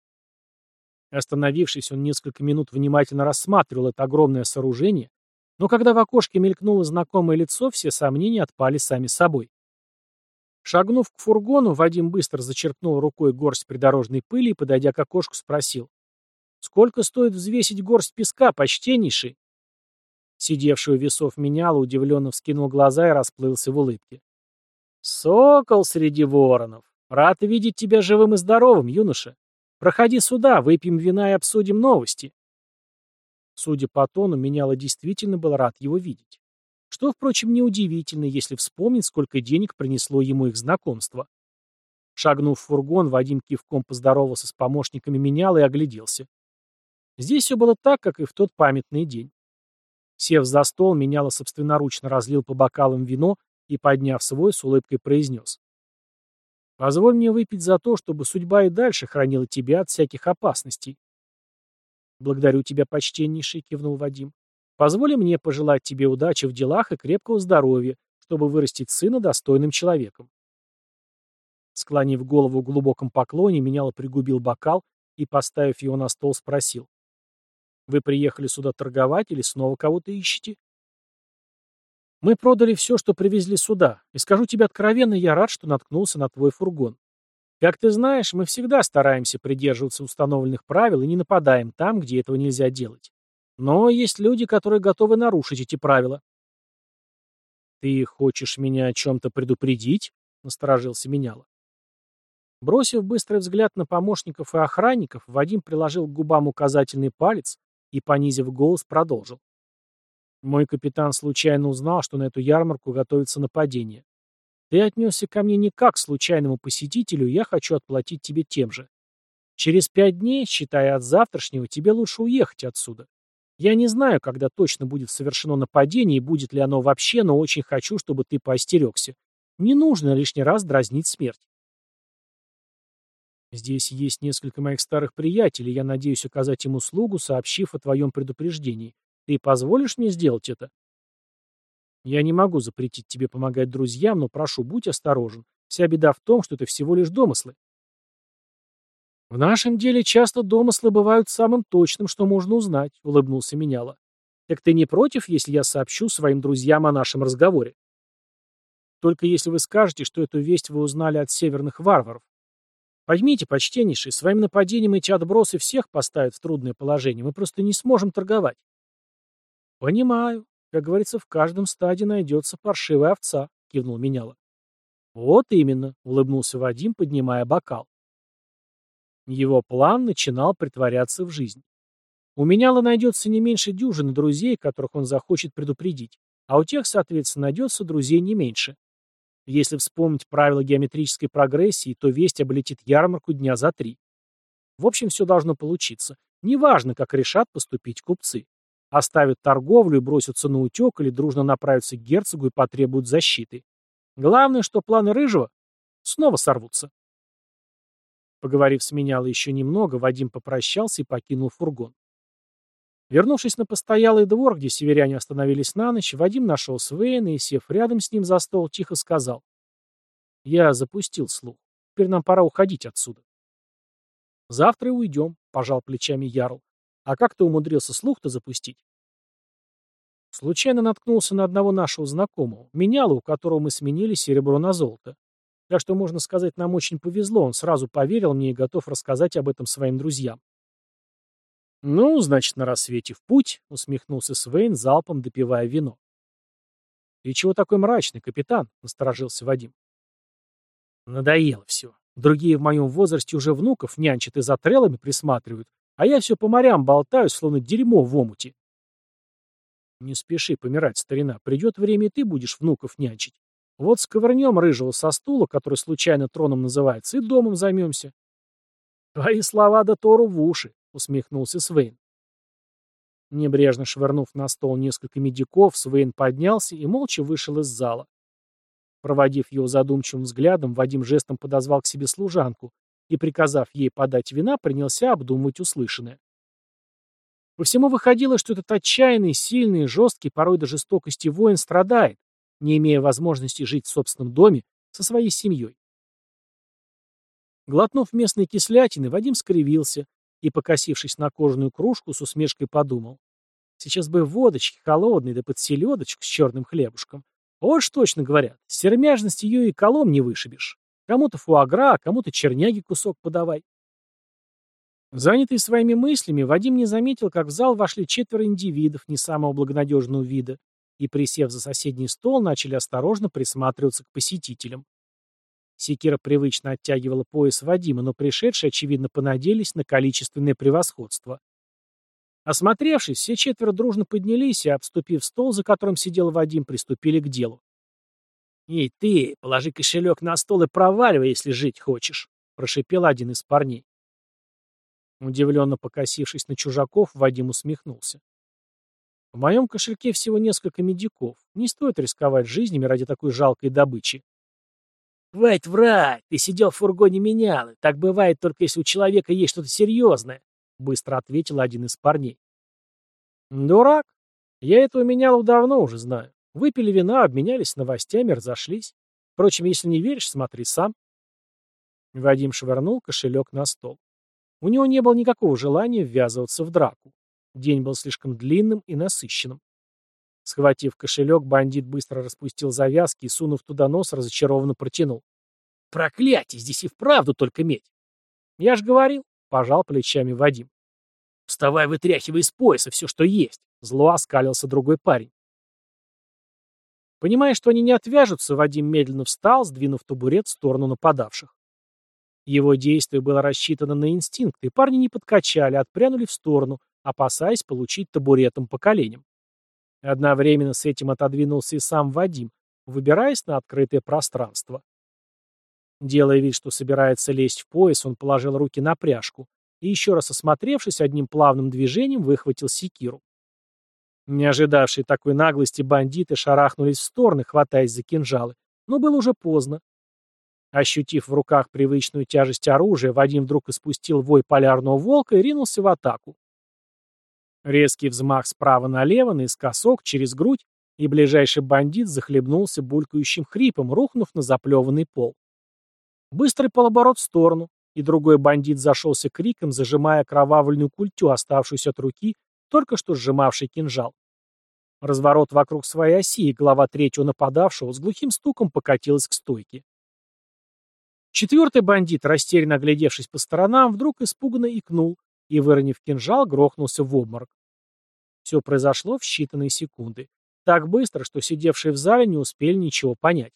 Остановившись, он несколько минут внимательно рассматривал это огромное сооружение, но когда в окошке мелькнуло знакомое лицо, все сомнения отпали сами собой. Шагнув к фургону, Вадим быстро зачерпнул рукой горсть придорожной пыли и, подойдя к окошку, спросил. «Сколько стоит взвесить горсть песка, почтеннейший?» Сидевший у весов меняла удивленно вскинул глаза и расплылся в улыбке. «Сокол среди воронов! Рад видеть тебя живым и здоровым, юноша! Проходи сюда, выпьем вина и обсудим новости!» Судя по тону, меняла действительно был рад его видеть. Что, впрочем, неудивительно, если вспомнить, сколько денег принесло ему их знакомство. Шагнув в фургон, Вадим кивком поздоровался с помощниками менял и огляделся. Здесь все было так, как и в тот памятный день. Сев за стол, меняло собственноручно разлил по бокалам вино и, подняв свой, с улыбкой произнес. «Позволь мне выпить за то, чтобы судьба и дальше хранила тебя от всяких опасностей». «Благодарю тебя, почтеннейший», — кивнул Вадим. Позволь мне пожелать тебе удачи в делах и крепкого здоровья, чтобы вырастить сына достойным человеком. Склонив голову в глубоком поклоне, меняло пригубил бокал и, поставив его на стол, спросил. «Вы приехали сюда торговать или снова кого-то ищете?» «Мы продали все, что привезли сюда, и скажу тебе откровенно, я рад, что наткнулся на твой фургон. Как ты знаешь, мы всегда стараемся придерживаться установленных правил и не нападаем там, где этого нельзя делать. Но есть люди, которые готовы нарушить эти правила. «Ты хочешь меня о чем-то предупредить?» — насторожился Меняла. Бросив быстрый взгляд на помощников и охранников, Вадим приложил к губам указательный палец и, понизив голос, продолжил. «Мой капитан случайно узнал, что на эту ярмарку готовится нападение. Ты отнесся ко мне не как к случайному посетителю, я хочу отплатить тебе тем же. Через пять дней, считая от завтрашнего, тебе лучше уехать отсюда. Я не знаю, когда точно будет совершено нападение и будет ли оно вообще, но очень хочу, чтобы ты поостерегся. Не нужно лишний раз дразнить смерть. Здесь есть несколько моих старых приятелей, я надеюсь оказать им услугу, сообщив о твоем предупреждении. Ты позволишь мне сделать это? Я не могу запретить тебе помогать друзьям, но прошу, будь осторожен. Вся беда в том, что это всего лишь домыслы. «В нашем деле часто домыслы бывают самым точным, что можно узнать», — улыбнулся Меняла. «Так ты не против, если я сообщу своим друзьям о нашем разговоре?» «Только если вы скажете, что эту весть вы узнали от северных варваров. Поймите, почтеннейший, своим нападением эти отбросы всех поставят в трудное положение, мы просто не сможем торговать». «Понимаю. Как говорится, в каждом стаде найдется паршивая овца», — кивнул Меняла. «Вот именно», — улыбнулся Вадим, поднимая бокал. Его план начинал притворяться в жизнь. У Меняла найдется не меньше дюжины друзей, которых он захочет предупредить, а у тех, соответственно, найдется друзей не меньше. Если вспомнить правила геометрической прогрессии, то весть облетит ярмарку дня за три. В общем, все должно получиться. Неважно, как решат поступить купцы. Оставят торговлю и бросятся на утек или дружно направятся к герцогу и потребуют защиты. Главное, что планы Рыжего снова сорвутся. Поговорив с меняло еще немного, Вадим попрощался и покинул фургон. Вернувшись на постоялый двор, где северяне остановились на ночь, Вадим нашел Свейна и, сев рядом с ним за стол, тихо сказал. «Я запустил слух. Теперь нам пора уходить отсюда». «Завтра и уйдем», — пожал плечами Ярл. «А как ты умудрился слух-то запустить?» Случайно наткнулся на одного нашего знакомого, меняла, у которого мы сменили серебро на золото. Так что, можно сказать, нам очень повезло, он сразу поверил мне и готов рассказать об этом своим друзьям. «Ну, значит, на рассвете в путь», — усмехнулся Свейн, залпом допивая вино. «И чего такой мрачный, капитан?» — насторожился Вадим. «Надоело все. Другие в моем возрасте уже внуков нянчат и за трелами присматривают, а я все по морям болтаю, словно дерьмо в омуте». «Не спеши помирать, старина. Придет время, и ты будешь внуков нянчить. Вот сковырнем рыжего со стула, который случайно троном называется, и домом займемся. Твои слова да Тору в уши, усмехнулся Свейн. Небрежно швырнув на стол несколько медиков, Свейн поднялся и молча вышел из зала. Проводив его задумчивым взглядом, Вадим жестом подозвал к себе служанку и, приказав ей подать вина, принялся обдумывать услышанное. По всему выходило, что этот отчаянный, сильный, жесткий, порой до жестокости воин страдает, не имея возможности жить в собственном доме со своей семьей. Глотнув местной кислятины, Вадим скривился и, покосившись на кожаную кружку, с усмешкой подумал. Сейчас бы водочки холодной, да под селедочку с черным хлебушком. Вот ж точно говорят, сермяжность ее и колом не вышибешь. Кому-то фуагра, а кому-то черняги кусок подавай. Занятый своими мыслями, Вадим не заметил, как в зал вошли четверо индивидов не самого благонадежного вида, и, присев за соседний стол, начали осторожно присматриваться к посетителям. Секира привычно оттягивала пояс Вадима, но пришедшие, очевидно, понадеялись на количественное превосходство. Осмотревшись, все четверо дружно поднялись и, обступив стол, за которым сидел Вадим, приступили к делу. «Эй, ты, положи кошелек на стол и проваливай, если жить хочешь», — прошипел один из парней. Удивленно покосившись на чужаков, Вадим усмехнулся. В моем кошельке всего несколько медиков. Не стоит рисковать жизнями ради такой жалкой добычи. «Хватит врать! Ты сидел в фургоне менялы. Так бывает только если у человека есть что-то серьезное», — быстро ответил один из парней. «Дурак! Я этого менялу давно уже знаю. Выпили вина, обменялись новостями, разошлись. Впрочем, если не веришь, смотри сам». Вадим швырнул кошелек на стол. У него не было никакого желания ввязываться в драку. День был слишком длинным и насыщенным. Схватив кошелек, бандит быстро распустил завязки и, сунув туда нос, разочарованно протянул. «Проклятие! Здесь и вправду только медь!» «Я ж говорил!» — пожал плечами Вадим. «Вставай, вытряхивай из пояса все, что есть!» — зло оскалился другой парень. Понимая, что они не отвяжутся, Вадим медленно встал, сдвинув табурет в сторону нападавших. Его действие было рассчитано на инстинкт, и парни не подкачали, отпрянули в сторону, опасаясь получить табуретом по коленям. Одновременно с этим отодвинулся и сам Вадим, выбираясь на открытое пространство. Делая вид, что собирается лезть в пояс, он положил руки на пряжку и, еще раз осмотревшись, одним плавным движением выхватил секиру. Не ожидавшие такой наглости бандиты шарахнулись в стороны, хватаясь за кинжалы, но было уже поздно. Ощутив в руках привычную тяжесть оружия, Вадим вдруг испустил вой полярного волка и ринулся в атаку. Резкий взмах справа налево, наискосок, через грудь, и ближайший бандит захлебнулся булькающим хрипом, рухнув на заплеванный пол. Быстрый полоборот в сторону, и другой бандит зашелся криком, зажимая кровавленную культю, оставшуюся от руки, только что сжимавший кинжал. Разворот вокруг своей оси, и голова третьего нападавшего с глухим стуком покатилась к стойке. Четвертый бандит, растерянно оглядевшись по сторонам, вдруг испуганно икнул, и, выронив кинжал, грохнулся в обморок. Все произошло в считанные секунды. Так быстро, что сидевшие в зале не успели ничего понять.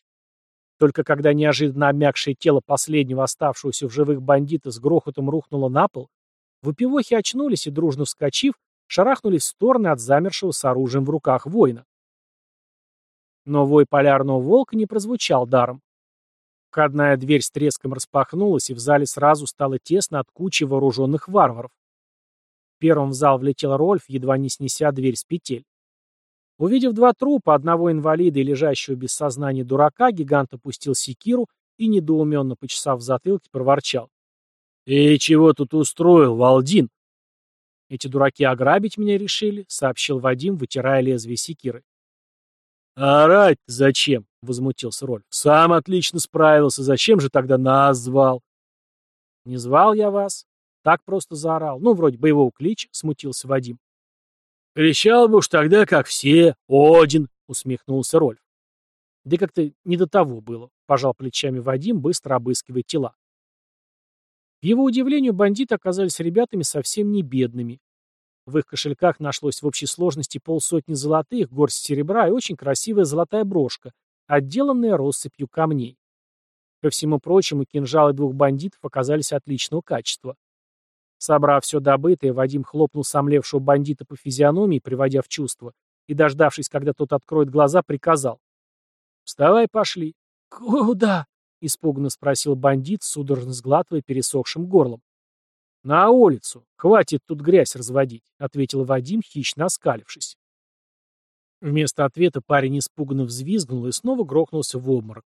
Только когда неожиданно обмякшее тело последнего оставшегося в живых бандита с грохотом рухнуло на пол, выпивохи очнулись и, дружно вскочив, шарахнулись в стороны от замершего с оружием в руках воина. Но вой полярного волка не прозвучал даром. Входная дверь с треском распахнулась, и в зале сразу стало тесно от кучи вооруженных варваров. Первым в зал влетел Рольф, едва не снеся дверь с петель. Увидев два трупа, одного инвалида и лежащего без сознания дурака, гигант опустил секиру и, недоуменно почесав в затылке, проворчал. «Ты чего тут устроил, Валдин?» «Эти дураки ограбить меня решили», — сообщил Вадим, вытирая лезвие секиры. «Орать зачем?» — возмутился Рольф. «Сам отлично справился. Зачем же тогда нас звал?» «Не звал я вас. Так просто заорал. Ну, вроде боевого клич», — смутился Вадим. «Кричал бы уж тогда, как все. Один!» — усмехнулся Рольф. Да как-то не до того было, пожал плечами Вадим, быстро обыскивая тела. К его удивлению, бандиты оказались ребятами совсем не бедными. В их кошельках нашлось в общей сложности полсотни золотых, горсть серебра и очень красивая золотая брошка, отделанная россыпью камней. Ко всему прочему, кинжалы двух бандитов оказались отличного качества. Собрав все добытое, Вадим хлопнул сомлевшего бандита по физиономии, приводя в чувство, и, дождавшись, когда тот откроет глаза, приказал. «Вставай, пошли». «Куда?» — испуганно спросил бандит, судорожно сглатывая пересохшим горлом. «На улицу. Хватит тут грязь разводить», — ответил Вадим, хищно оскалившись. Вместо ответа парень испуганно взвизгнул и снова грохнулся в обморок.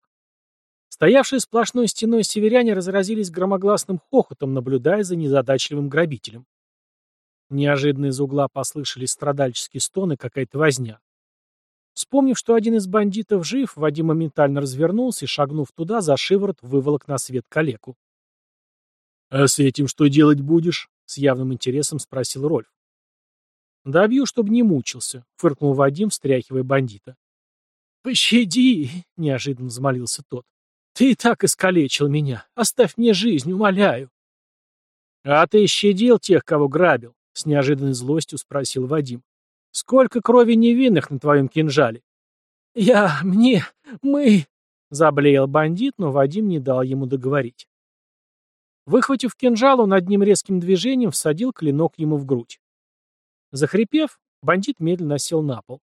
Стоявшие сплошной стеной северяне разразились громогласным хохотом, наблюдая за незадачливым грабителем. Неожиданно из угла послышались страдальческие стоны, какая-то возня. Вспомнив, что один из бандитов жив, Вадим моментально развернулся и, шагнув туда, за шиворот выволок на свет калеку. «А с этим что делать будешь?» — с явным интересом спросил Рольф. «Добью, чтобы не мучился», — фыркнул Вадим, встряхивая бандита. «Пощади!» — неожиданно взмолился тот. «Ты и так искалечил меня. Оставь мне жизнь, умоляю». «А ты щадил тех, кого грабил?» — с неожиданной злостью спросил Вадим. Сколько крови невинных на твоем кинжале? Я, мне, мы... Заблеял бандит, но Вадим не дал ему договорить. Выхватив кинжал, он одним резким движением всадил клинок ему в грудь. Захрипев, бандит медленно сел на пол.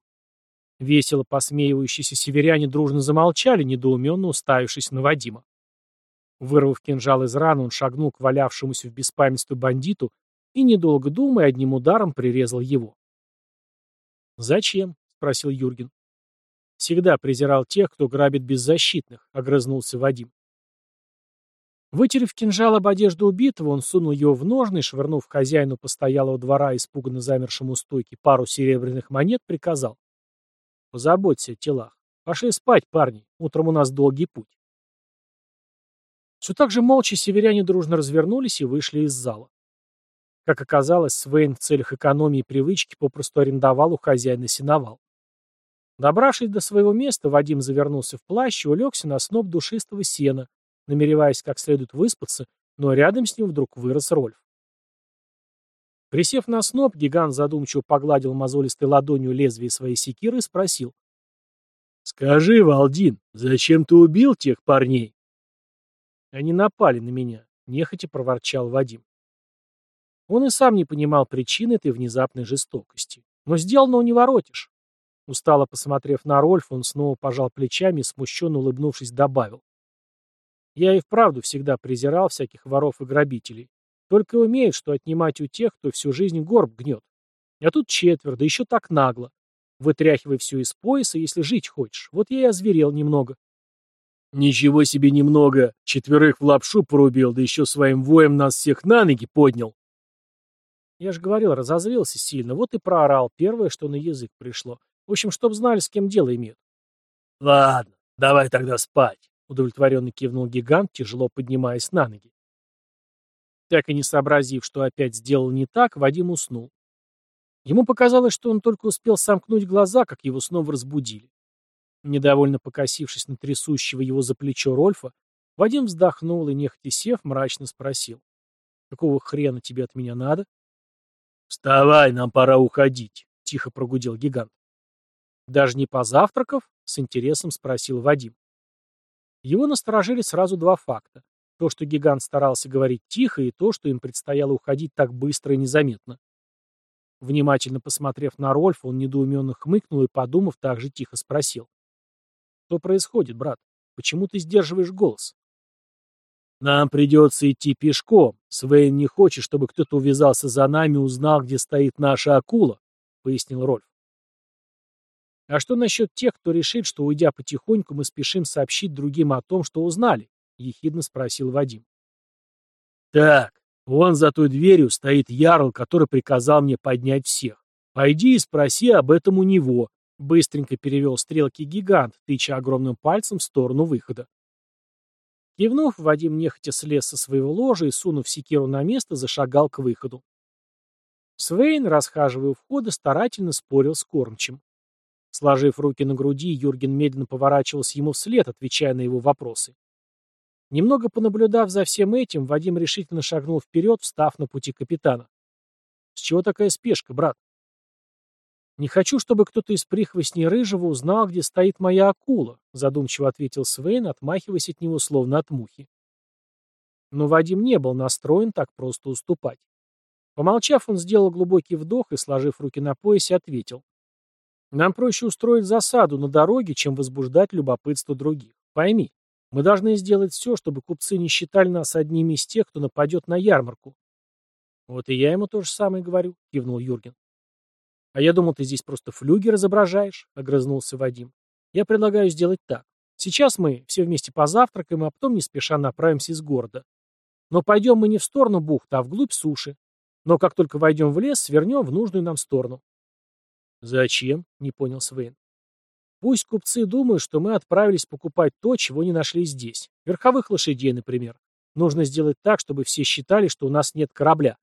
Весело посмеивающиеся северяне дружно замолчали, недоуменно уставившись на Вадима. Вырвав кинжал из раны, он шагнул к валявшемуся в беспамятстве бандиту и, недолго думая, одним ударом прирезал его. «Зачем?» — спросил Юрген. «Всегда презирал тех, кто грабит беззащитных», — огрызнулся Вадим. Вытерев кинжал об одежду убитого, он сунул его в ножны швырнув хозяину постоялого двора, испуганно замершему у стойки, пару серебряных монет, приказал. «Позаботься о телах. Пошли спать, парни. Утром у нас долгий путь». Все так же молча северяне дружно развернулись и вышли из зала. Как оказалось, Свейн в целях экономии и привычки попросту арендовал у хозяина сеновал. Добравшись до своего места, Вадим завернулся в плащ и улегся на сноп душистого сена, намереваясь как следует выспаться, но рядом с ним вдруг вырос Рольф. Присев на сноп, гигант задумчиво погладил мозолистой ладонью лезвие своей секиры и спросил. «Скажи, Валдин, зачем ты убил тех парней?» «Они напали на меня», — нехотя проворчал Вадим. Он и сам не понимал причины этой внезапной жестокости. Но сделанного не воротишь. Устало посмотрев на Рольф, он снова пожал плечами и, смущенно улыбнувшись, добавил. Я и вправду всегда презирал всяких воров и грабителей. Только умеют, что отнимать у тех, кто всю жизнь горб гнет. А тут четверо, да еще так нагло. Вытряхивай все из пояса, если жить хочешь. Вот я и озверел немного. Ничего себе немного. Четверых в лапшу порубил, да еще своим воем нас всех на ноги поднял. Я же говорил, разозлился сильно, вот и проорал первое, что на язык пришло. В общем, чтоб знали, с кем дело имеют. Ладно, давай тогда спать, удовлетворенно кивнул гигант, тяжело поднимаясь на ноги. Так и не сообразив, что опять сделал не так, Вадим уснул. Ему показалось, что он только успел сомкнуть глаза, как его снова разбудили. Недовольно покосившись на трясущего его за плечо Рольфа, Вадим вздохнул и, нехотя сев, мрачно спросил. «Какого хрена тебе от меня надо?» «Вставай, нам пора уходить», — тихо прогудел гигант. «Даже не позавтракав?» — с интересом спросил Вадим. Его насторожили сразу два факта. То, что гигант старался говорить тихо, и то, что им предстояло уходить так быстро и незаметно. Внимательно посмотрев на Рольфа, он недоуменно хмыкнул и, подумав, также тихо спросил. «Что происходит, брат? Почему ты сдерживаешь голос?» «Нам придется идти пешком», — Свейн не хочет, чтобы кто-то увязался за нами и узнал, где стоит наша акула, пояснил Рольф. А что насчет тех, кто решит, что, уйдя потихоньку, мы спешим сообщить другим о том, что узнали? Ехидно спросил Вадим. Так, вон за той дверью стоит ярл, который приказал мне поднять всех. Пойди и спроси об этом у него, быстренько перевел стрелки гигант, тыча огромным пальцем в сторону выхода. Кивнув, Вадим нехотя слез со своего ложа и, сунув секиру на место, зашагал к выходу. Свейн, расхаживая у входа, старательно спорил с кормчим. Сложив руки на груди, Юрген медленно поворачивался ему вслед, отвечая на его вопросы. Немного понаблюдав за всем этим, Вадим решительно шагнул вперед, встав на пути капитана. «С чего такая спешка, брат?» «Не хочу, чтобы кто-то из прихвостней Рыжего узнал, где стоит моя акула», задумчиво ответил Свейн, отмахиваясь от него, словно от мухи. Но Вадим не был настроен так просто уступать. Помолчав, он сделал глубокий вдох и, сложив руки на поясе, ответил. «Нам проще устроить засаду на дороге, чем возбуждать любопытство других. Пойми, мы должны сделать все, чтобы купцы не считали нас одними из тех, кто нападет на ярмарку». «Вот и я ему то же самое говорю», — кивнул Юрген. «А я думал, ты здесь просто флюги разображаешь», — огрызнулся Вадим. «Я предлагаю сделать так. Сейчас мы все вместе позавтракаем, а потом не спеша направимся из города. Но пойдем мы не в сторону бухты, а вглубь суши. Но как только войдем в лес, свернем в нужную нам сторону». «Зачем?» — не понял Свейн. «Пусть купцы думают, что мы отправились покупать то, чего не нашли здесь. Верховых лошадей, например. Нужно сделать так, чтобы все считали, что у нас нет корабля.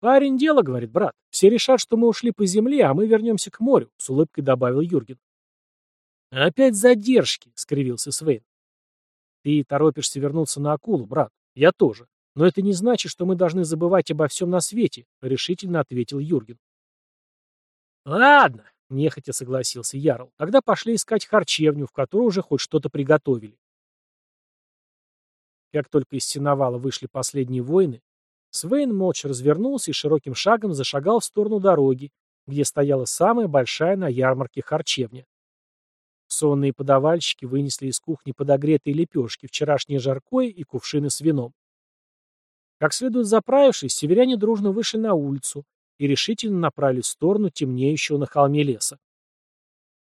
«Парень дело, — говорит брат. Все решат, что мы ушли по земле, а мы вернемся к морю», — с улыбкой добавил Юрген. «Опять задержки», — скривился Свейн. «Ты торопишься вернуться на акулу, брат. Я тоже. Но это не значит, что мы должны забывать обо всем на свете», — решительно ответил Юрген. «Ладно», — нехотя согласился Ярл. «Тогда пошли искать харчевню, в которой уже хоть что-то приготовили». Как только из сеновала вышли последние воины, Свейн молча развернулся и широким шагом зашагал в сторону дороги, где стояла самая большая на ярмарке харчевня. Сонные подавальщики вынесли из кухни подогретые лепешки, вчерашнее жаркое и кувшины с вином. Как следует заправившись, северяне дружно вышли на улицу и решительно направились в сторону темнеющего на холме леса.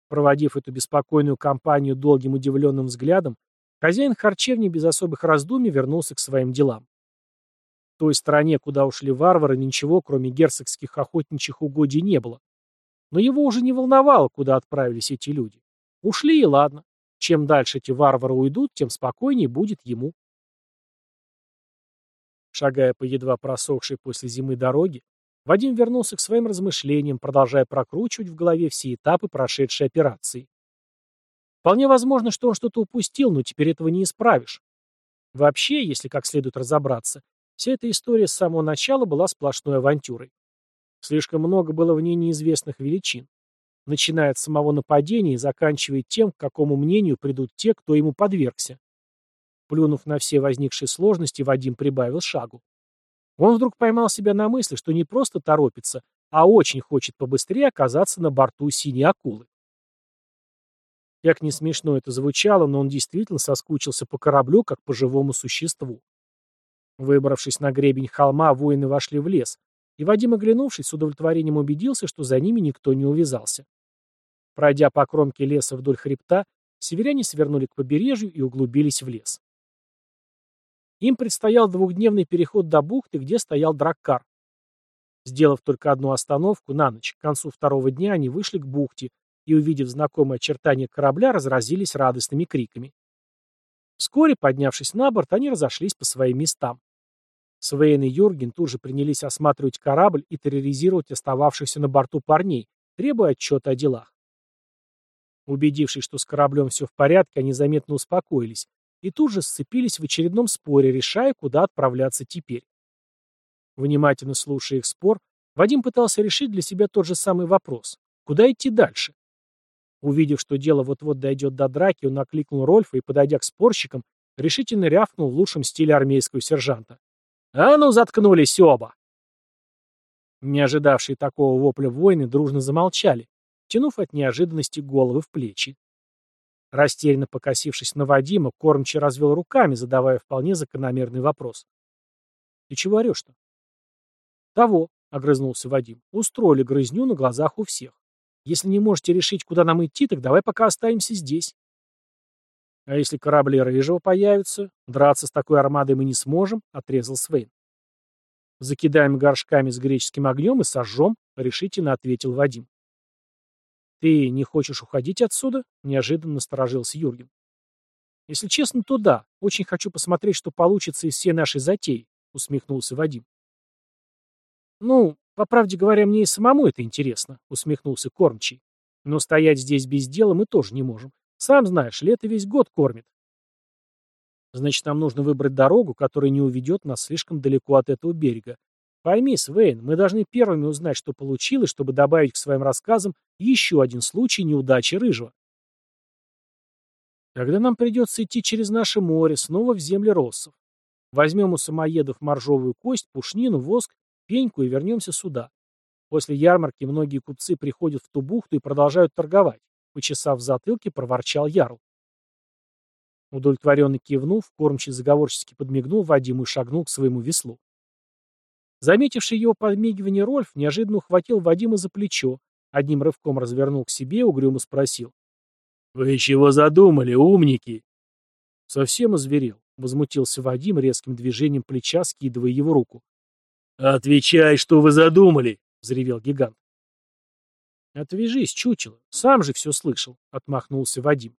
Проводив эту беспокойную компанию долгим удивленным взглядом, хозяин харчевни без особых раздумий вернулся к своим делам той стороне, куда ушли варвары, ничего, кроме герцогских охотничьих угодий, не было. Но его уже не волновало, куда отправились эти люди. Ушли и ладно. Чем дальше эти варвары уйдут, тем спокойнее будет ему. Шагая по едва просохшей после зимы дороге, Вадим вернулся к своим размышлениям, продолжая прокручивать в голове все этапы прошедшей операции. Вполне возможно, что он что-то упустил, но теперь этого не исправишь. Вообще, если как следует разобраться, Вся эта история с самого начала была сплошной авантюрой. Слишком много было в ней неизвестных величин. Начиная от самого нападения и заканчивая тем, к какому мнению придут те, кто ему подвергся. Плюнув на все возникшие сложности, Вадим прибавил шагу. Он вдруг поймал себя на мысли, что не просто торопится, а очень хочет побыстрее оказаться на борту синей акулы. Как не смешно это звучало, но он действительно соскучился по кораблю, как по живому существу. Выбравшись на гребень холма, воины вошли в лес, и Вадим, оглянувшись, с удовлетворением убедился, что за ними никто не увязался. Пройдя по кромке леса вдоль хребта, северяне свернули к побережью и углубились в лес. Им предстоял двухдневный переход до бухты, где стоял драккар. Сделав только одну остановку на ночь, к концу второго дня они вышли к бухте и, увидев знакомые очертания корабля, разразились радостными криками. Вскоре, поднявшись на борт, они разошлись по своим местам. Свейн и Юрген тут же принялись осматривать корабль и терроризировать остававшихся на борту парней, требуя отчета о делах. Убедившись, что с кораблем все в порядке, они заметно успокоились и тут же сцепились в очередном споре, решая, куда отправляться теперь. Внимательно слушая их спор, Вадим пытался решить для себя тот же самый вопрос. Куда идти дальше? Увидев, что дело вот-вот дойдет до драки, он окликнул Рольфа и, подойдя к спорщикам, решительно рявкнул в лучшем стиле армейского сержанта. «А ну, заткнулись оба!» Не ожидавшие такого вопля воины дружно замолчали, тянув от неожиданности головы в плечи. Растерянно покосившись на Вадима, кормчий развел руками, задавая вполне закономерный вопрос. Ты чего орешь-то? Того, огрызнулся Вадим. Устроили грызню на глазах у всех. Если не можете решить, куда нам идти, так давай пока останемся здесь. А если корабли Рыжего появятся? Драться с такой армадой мы не сможем, отрезал Свейн. Закидаем горшками с греческим огнем и сожжем, решительно ответил Вадим. Ты не хочешь уходить отсюда? Неожиданно насторожился Юрген. Если честно, то да. Очень хочу посмотреть, что получится из всей нашей затеи, усмехнулся Вадим. Ну, по правде говоря, мне и самому это интересно, усмехнулся кормчий. Но стоять здесь без дела мы тоже не можем. Сам знаешь, лето весь год кормит. Значит, нам нужно выбрать дорогу, которая не уведет нас слишком далеко от этого берега. Пойми, Свейн, мы должны первыми узнать, что получилось, чтобы добавить к своим рассказам еще один случай неудачи Рыжего. Тогда нам придется идти через наше море, снова в земли россов. Возьмем у самоедов моржовую кость, пушнину, воск, пеньку и вернемся сюда. После ярмарки многие купцы приходят в ту бухту и продолжают торговать. Почесав в затылке, проворчал Ярл. Удовлетворенно кивнув, кормчий заговорчески подмигнул Вадиму и шагнул к своему веслу. Заметивший его подмигивание Рольф неожиданно ухватил Вадима за плечо, одним рывком развернул к себе, угрюмо спросил. «Вы чего задумали, умники?» Совсем озверел, возмутился Вадим резким движением плеча, скидывая его руку. «Отвечай, что вы задумали!» — взревел гигант. «Отвяжись, чучело, сам же все слышал», — отмахнулся Вадим.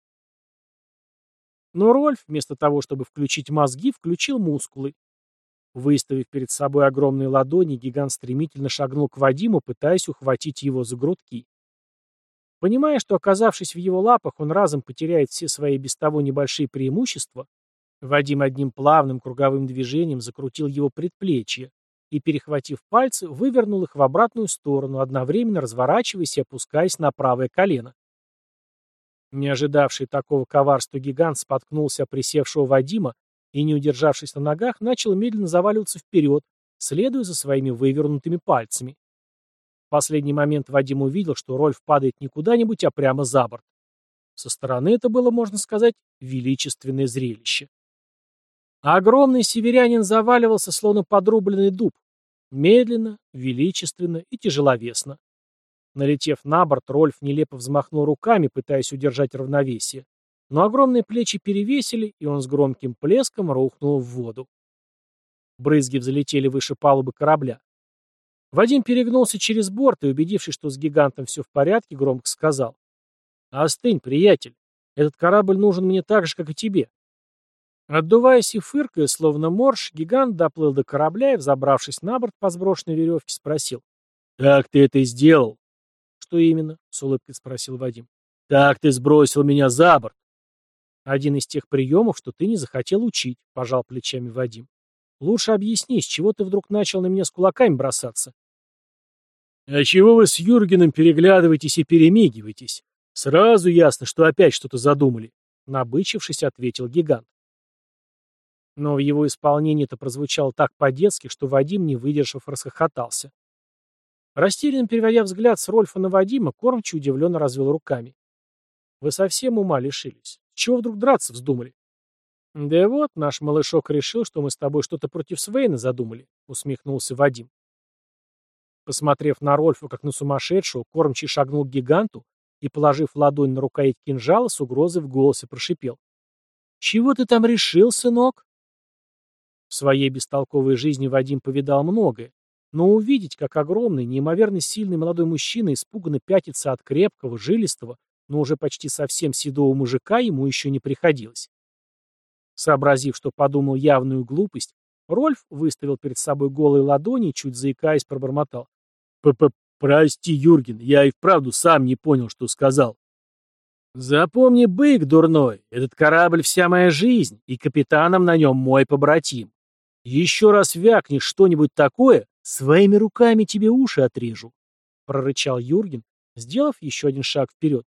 Но Рольф, вместо того, чтобы включить мозги, включил мускулы. Выставив перед собой огромные ладони, гигант стремительно шагнул к Вадиму, пытаясь ухватить его за грудки. Понимая, что, оказавшись в его лапах, он разом потеряет все свои без того небольшие преимущества, Вадим одним плавным круговым движением закрутил его предплечье и, перехватив пальцы, вывернул их в обратную сторону, одновременно разворачиваясь и опускаясь на правое колено. Не ожидавший такого коварства гигант споткнулся присевшего Вадима и, не удержавшись на ногах, начал медленно заваливаться вперед, следуя за своими вывернутыми пальцами. В последний момент Вадим увидел, что Рольф падает не куда-нибудь, а прямо за борт. Со стороны это было, можно сказать, величественное зрелище. Огромный северянин заваливался, словно подрубленный дуб. Медленно, величественно и тяжеловесно. Налетев на борт, Рольф нелепо взмахнул руками, пытаясь удержать равновесие. Но огромные плечи перевесили, и он с громким плеском рухнул в воду. Брызги взлетели выше палубы корабля. Вадим перегнулся через борт и, убедившись, что с гигантом все в порядке, громко сказал. «Остынь, приятель. Этот корабль нужен мне так же, как и тебе. Отдуваясь и фыркая, словно морж, гигант доплыл до корабля и, взобравшись на борт по сброшенной веревке, спросил. «Как ты это сделал?» «Что именно?» — с улыбкой спросил Вадим. «Как ты сбросил меня за борт?» «Один из тех приемов, что ты не захотел учить», — пожал плечами Вадим. «Лучше объясни, с чего ты вдруг начал на меня с кулаками бросаться?» «А чего вы с Юргеном переглядываетесь и перемигиваетесь? Сразу ясно, что опять что-то задумали», — набычившись, ответил гигант. Но в его исполнении это прозвучало так по-детски, что Вадим, не выдержав, расхохотался. Растерянно переводя взгляд с Рольфа на Вадима, Кормчий удивленно развел руками. «Вы совсем ума лишились. Чего вдруг драться вздумали?» «Да вот, наш малышок решил, что мы с тобой что-то против Свейна задумали», — усмехнулся Вадим. Посмотрев на Рольфа, как на сумасшедшего, Кормчий шагнул к гиганту и, положив ладонь на рукоять кинжала, с угрозой в голосе прошипел. «Чего ты там решил, сынок?» В своей бестолковой жизни Вадим повидал многое, но увидеть, как огромный, неимоверно сильный молодой мужчина испуганно пятится от крепкого, жилистого, но уже почти совсем седого мужика, ему еще не приходилось. Сообразив, что подумал явную глупость, Рольф выставил перед собой голые ладони и, чуть заикаясь, пробормотал. «П -п «Прости, Юрген, я и вправду сам не понял, что сказал». «Запомни, бык дурной, этот корабль вся моя жизнь, и капитаном на нем мой побратим. Еще раз вякнешь что-нибудь такое, своими руками тебе уши отрежу, прорычал Юрген, сделав еще один шаг вперед.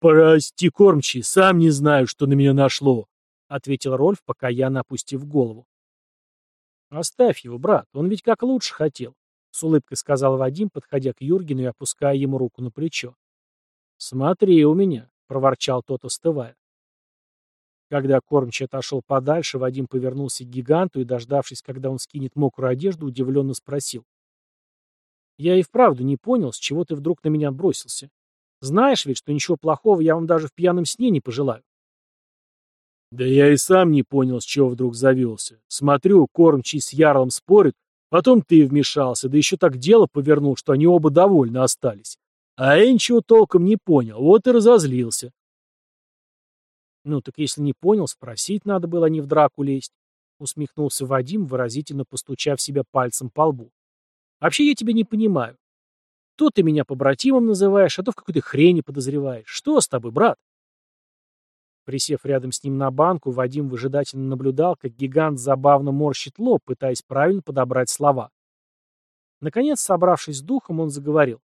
«Прости, кормчий, сам не знаю, что на меня нашло», — ответил Рольф, покаянно опустив голову. «Оставь его, брат, он ведь как лучше хотел», — с улыбкой сказал Вадим, подходя к Юргену и опуская ему руку на плечо. «Смотри у меня», — проворчал тот, остывая. Когда кормчий отошел подальше, Вадим повернулся к гиганту и, дождавшись, когда он скинет мокрую одежду, удивленно спросил. «Я и вправду не понял, с чего ты вдруг на меня бросился. Знаешь ведь, что ничего плохого я вам даже в пьяном сне не пожелаю». «Да я и сам не понял, с чего вдруг завелся. Смотрю, кормчий с Ярлом спорит, потом ты вмешался, да еще так дело повернул, что они оба довольны остались. А я ничего толком не понял, вот и разозлился. Ну, так если не понял, спросить надо было, а не в драку лезть. Усмехнулся Вадим, выразительно постучав себя пальцем по лбу. Вообще я тебя не понимаю. То ты меня побратимом называешь, а то в какой-то хрени подозреваешь. Что с тобой, брат? Присев рядом с ним на банку, Вадим выжидательно наблюдал, как гигант забавно морщит лоб, пытаясь правильно подобрать слова. Наконец, собравшись с духом, он заговорил.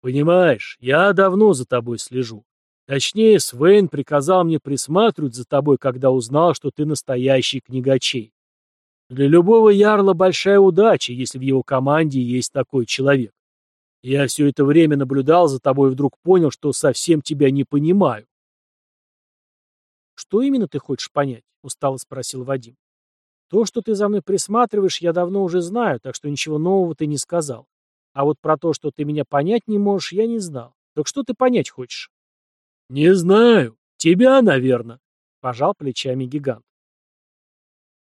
«Понимаешь, я давно за тобой слежу. Точнее, Свейн приказал мне присматривать за тобой, когда узнал, что ты настоящий книгачей. Для любого ярла большая удача, если в его команде есть такой человек. Я все это время наблюдал за тобой и вдруг понял, что совсем тебя не понимаю. «Что именно ты хочешь понять?» — устало спросил Вадим. «То, что ты за мной присматриваешь, я давно уже знаю, так что ничего нового ты не сказал. А вот про то, что ты меня понять не можешь, я не знал. Так что ты понять хочешь?» «Не знаю. Тебя, наверное», — пожал плечами гигант.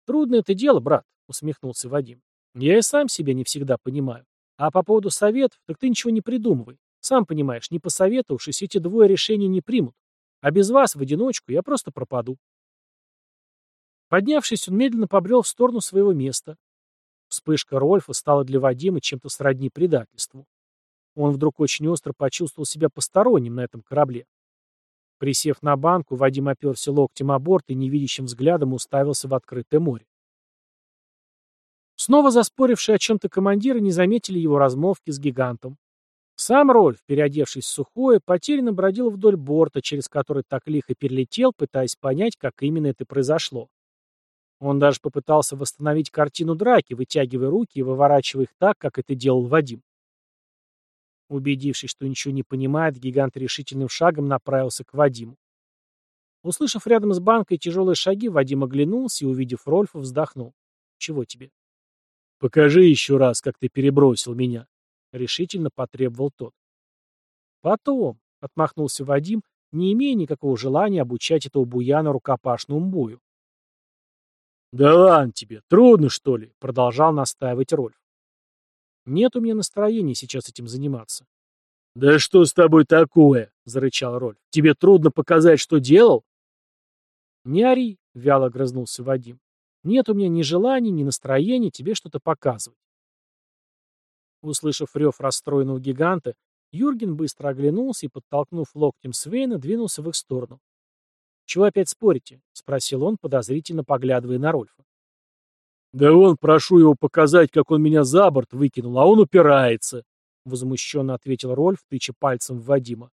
«Трудно это дело, брат», — усмехнулся Вадим. «Я и сам себя не всегда понимаю. А по поводу советов, так ты ничего не придумывай. Сам понимаешь, не посоветовавшись, эти двое решений не примут. А без вас, в одиночку, я просто пропаду». Поднявшись, он медленно побрел в сторону своего места. Вспышка Рольфа стала для Вадима чем-то сродни предательству. Он вдруг очень остро почувствовал себя посторонним на этом корабле. Присев на банку, Вадим оперся локтем о борт и невидящим взглядом уставился в открытое море. Снова заспорившие о чем-то командиры не заметили его размолвки с гигантом. Сам Рольф, переодевшись в сухое, потерянно бродил вдоль борта, через который так лихо перелетел, пытаясь понять, как именно это произошло. Он даже попытался восстановить картину драки, вытягивая руки и выворачивая их так, как это делал Вадим. Убедившись, что ничего не понимает, гигант решительным шагом направился к Вадиму. Услышав рядом с банкой тяжелые шаги, Вадим оглянулся и, увидев Рольфа, вздохнул. «Чего тебе?» «Покажи еще раз, как ты перебросил меня», — решительно потребовал тот. «Потом», — отмахнулся Вадим, не имея никакого желания обучать этого буяна рукопашному бою. «Да ладно тебе, трудно, что ли?» — продолжал настаивать Рольф. Нет у меня настроения сейчас этим заниматься. «Да что с тобой такое?» — зарычал Рольф. «Тебе трудно показать, что делал?» «Не ори», — вяло грызнулся Вадим. «Нет у меня ни желания, ни настроения тебе что-то показывать». Услышав рев расстроенного гиганта, Юрген быстро оглянулся и, подтолкнув локтем Свейна, двинулся в их сторону. «Чего опять спорите?» — спросил он, подозрительно поглядывая на Рольфа. «Да он, прошу его показать, как он меня за борт выкинул, а он упирается», — возмущенно ответил Рольф, тыча пальцем в Вадима.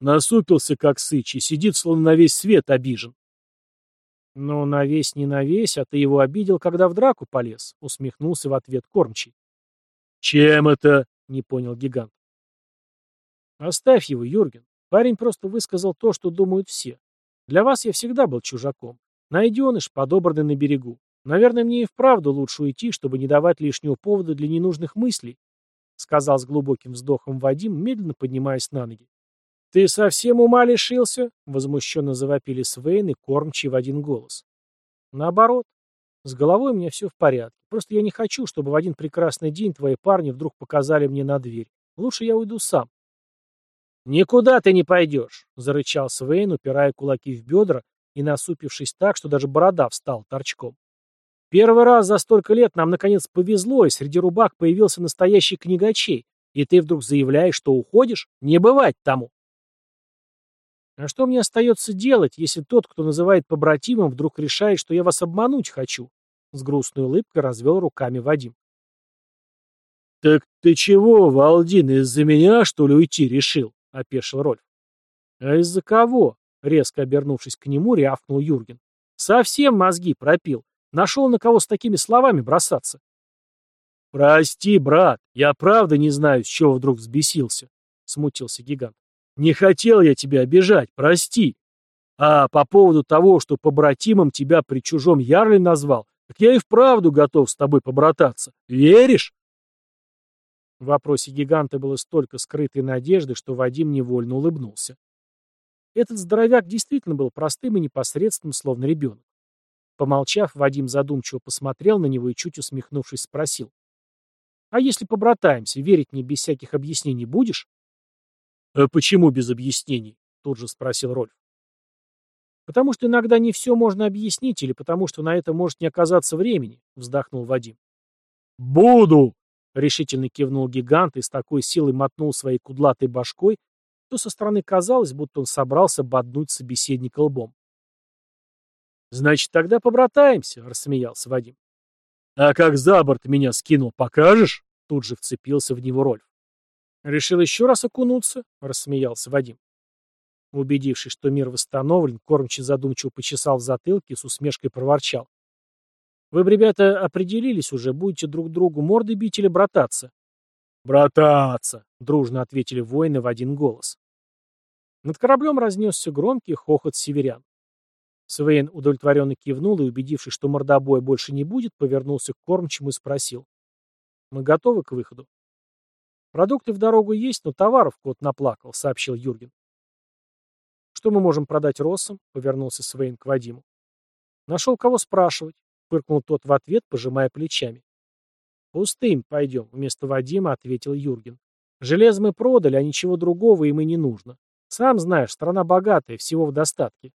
Насупился, как сыч, и сидит, словно на весь свет обижен. «Ну, на весь не на весь, а ты его обидел, когда в драку полез», — усмехнулся в ответ кормчий. «Чем это?» — не понял гигант. «Оставь его, Юрген. Парень просто высказал то, что думают все. Для вас я всегда был чужаком. Найденыш, подобранный на берегу. Наверное, мне и вправду лучше уйти, чтобы не давать лишнего повода для ненужных мыслей, сказал с глубоким вздохом Вадим, медленно поднимаясь на ноги. «Ты совсем ума лишился?» — возмущенно завопили Свейн и Кормчий в один голос. «Наоборот. С головой у меня все в порядке. Просто я не хочу, чтобы в один прекрасный день твои парни вдруг показали мне на дверь. Лучше я уйду сам». «Никуда ты не пойдешь!» — зарычал Свейн, упирая кулаки в бедра и насупившись так, что даже борода встал торчком. Первый раз за столько лет нам наконец повезло, и среди рубак появился настоящий книгачей, и ты вдруг заявляешь, что уходишь? Не бывать тому. А что мне остается делать, если тот, кто называет побратимом, вдруг решает, что я вас обмануть хочу? С грустной улыбкой развел руками Вадим. «Так ты чего, Валдин, из-за меня, что ли, уйти решил?» — опешил Рольф. «А из-за кого?» — резко обернувшись к нему, рявкнул Юрген. «Совсем мозги пропил. Нашел на кого с такими словами бросаться. «Прости, брат, я правда не знаю, с чего вдруг взбесился», — смутился гигант. «Не хотел я тебя обижать, прости». А по поводу того, что побратимом тебя при чужом ярле назвал, так я и вправду готов с тобой побрататься. Веришь? В вопросе гиганта было столько скрытой надежды, что Вадим невольно улыбнулся. Этот здоровяк действительно был простым и непосредственным, словно ребенок. Помолчав, Вадим задумчиво посмотрел на него и, чуть усмехнувшись, спросил. «А если побратаемся, верить мне без всяких объяснений будешь?» «А почему без объяснений?» — тут же спросил Рольф. «Потому что иногда не все можно объяснить, или потому что на это может не оказаться времени», — вздохнул Вадим. «Буду!» — решительно кивнул гигант и с такой силой мотнул своей кудлатой башкой, что со стороны казалось, будто он собрался боднуть собеседника лбом. «Значит, тогда побратаемся», — рассмеялся Вадим. «А как за борт меня скинул, покажешь?» Тут же вцепился в него Рольф. «Решил еще раз окунуться?» — рассмеялся Вадим. Убедившись, что мир восстановлен, кормчий задумчиво почесал в затылке и с усмешкой проворчал. «Вы, ребята, определились уже, будете друг другу морды бить или брататься?» «Брататься!» — дружно ответили воины в один голос. Над кораблем разнесся громкий хохот северян. Свейн удовлетворенно кивнул и, убедившись, что мордобоя больше не будет, повернулся к кормчему и спросил. «Мы готовы к выходу?» «Продукты в дорогу есть, но товаров кот наплакал», — сообщил Юрген. «Что мы можем продать россам?» — повернулся Свейн к Вадиму. «Нашел кого спрашивать», — фыркнул тот в ответ, пожимая плечами. «Пустым пойдем», — вместо Вадима ответил Юрген. «Железо мы продали, а ничего другого им и не нужно. Сам знаешь, страна богатая, всего в достатке.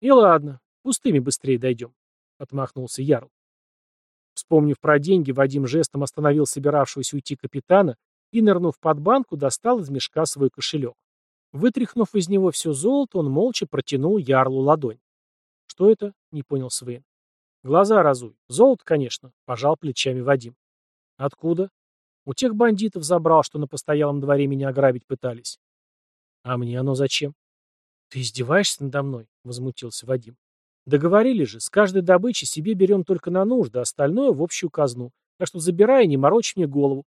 «И ладно, пустыми быстрее дойдем», — отмахнулся Ярл. Вспомнив про деньги, Вадим жестом остановил собиравшегося уйти капитана и, нырнув под банку, достал из мешка свой кошелек. Вытряхнув из него все золото, он молча протянул Ярлу ладонь. «Что это?» — не понял Свейн. «Глаза разуй. Золото, конечно», — пожал плечами Вадим. «Откуда?» «У тех бандитов забрал, что на постоялом дворе меня ограбить пытались». «А мне оно зачем?» «Ты издеваешься надо мной?» — возмутился Вадим. «Договорились же, с каждой добычи себе берем только на нужды, остальное в общую казну. Так что забирай не морочь мне голову».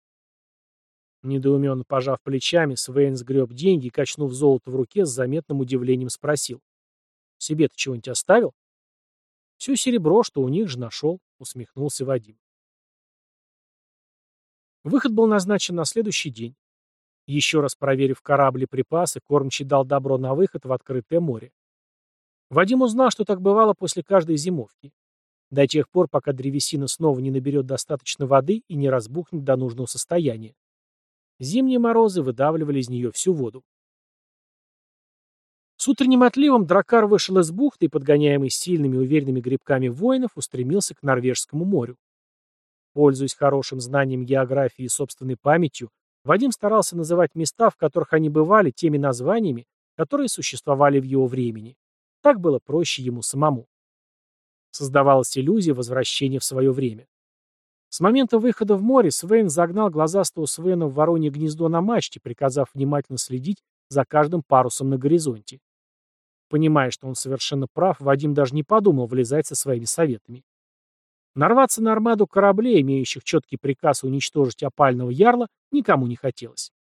Недоуменно пожав плечами, Свейн сгреб деньги и, качнув золото в руке, с заметным удивлением спросил. «Себе-то чего-нибудь оставил?» «Все серебро, что у них же нашел», — усмехнулся Вадим. Выход был назначен на следующий день. Еще раз проверив корабль и припасы, кормчий дал добро на выход в открытое море. Вадим узнал, что так бывало после каждой зимовки. До тех пор, пока древесина снова не наберет достаточно воды и не разбухнет до нужного состояния. Зимние морозы выдавливали из нее всю воду. С утренним отливом дракар вышел из бухты и, подгоняемый сильными уверенными грибками воинов, устремился к Норвежскому морю. Пользуясь хорошим знанием географии и собственной памятью, Вадим старался называть места, в которых они бывали, теми названиями, которые существовали в его времени. Так было проще ему самому. Создавалась иллюзия возвращения в свое время. С момента выхода в море Свен загнал глазастого Свена в воронье гнездо на мачте, приказав внимательно следить за каждым парусом на горизонте. Понимая, что он совершенно прав, Вадим даже не подумал влезать со своими советами. Нарваться на армаду кораблей, имеющих четкий приказ уничтожить опального ярла, никому не хотелось.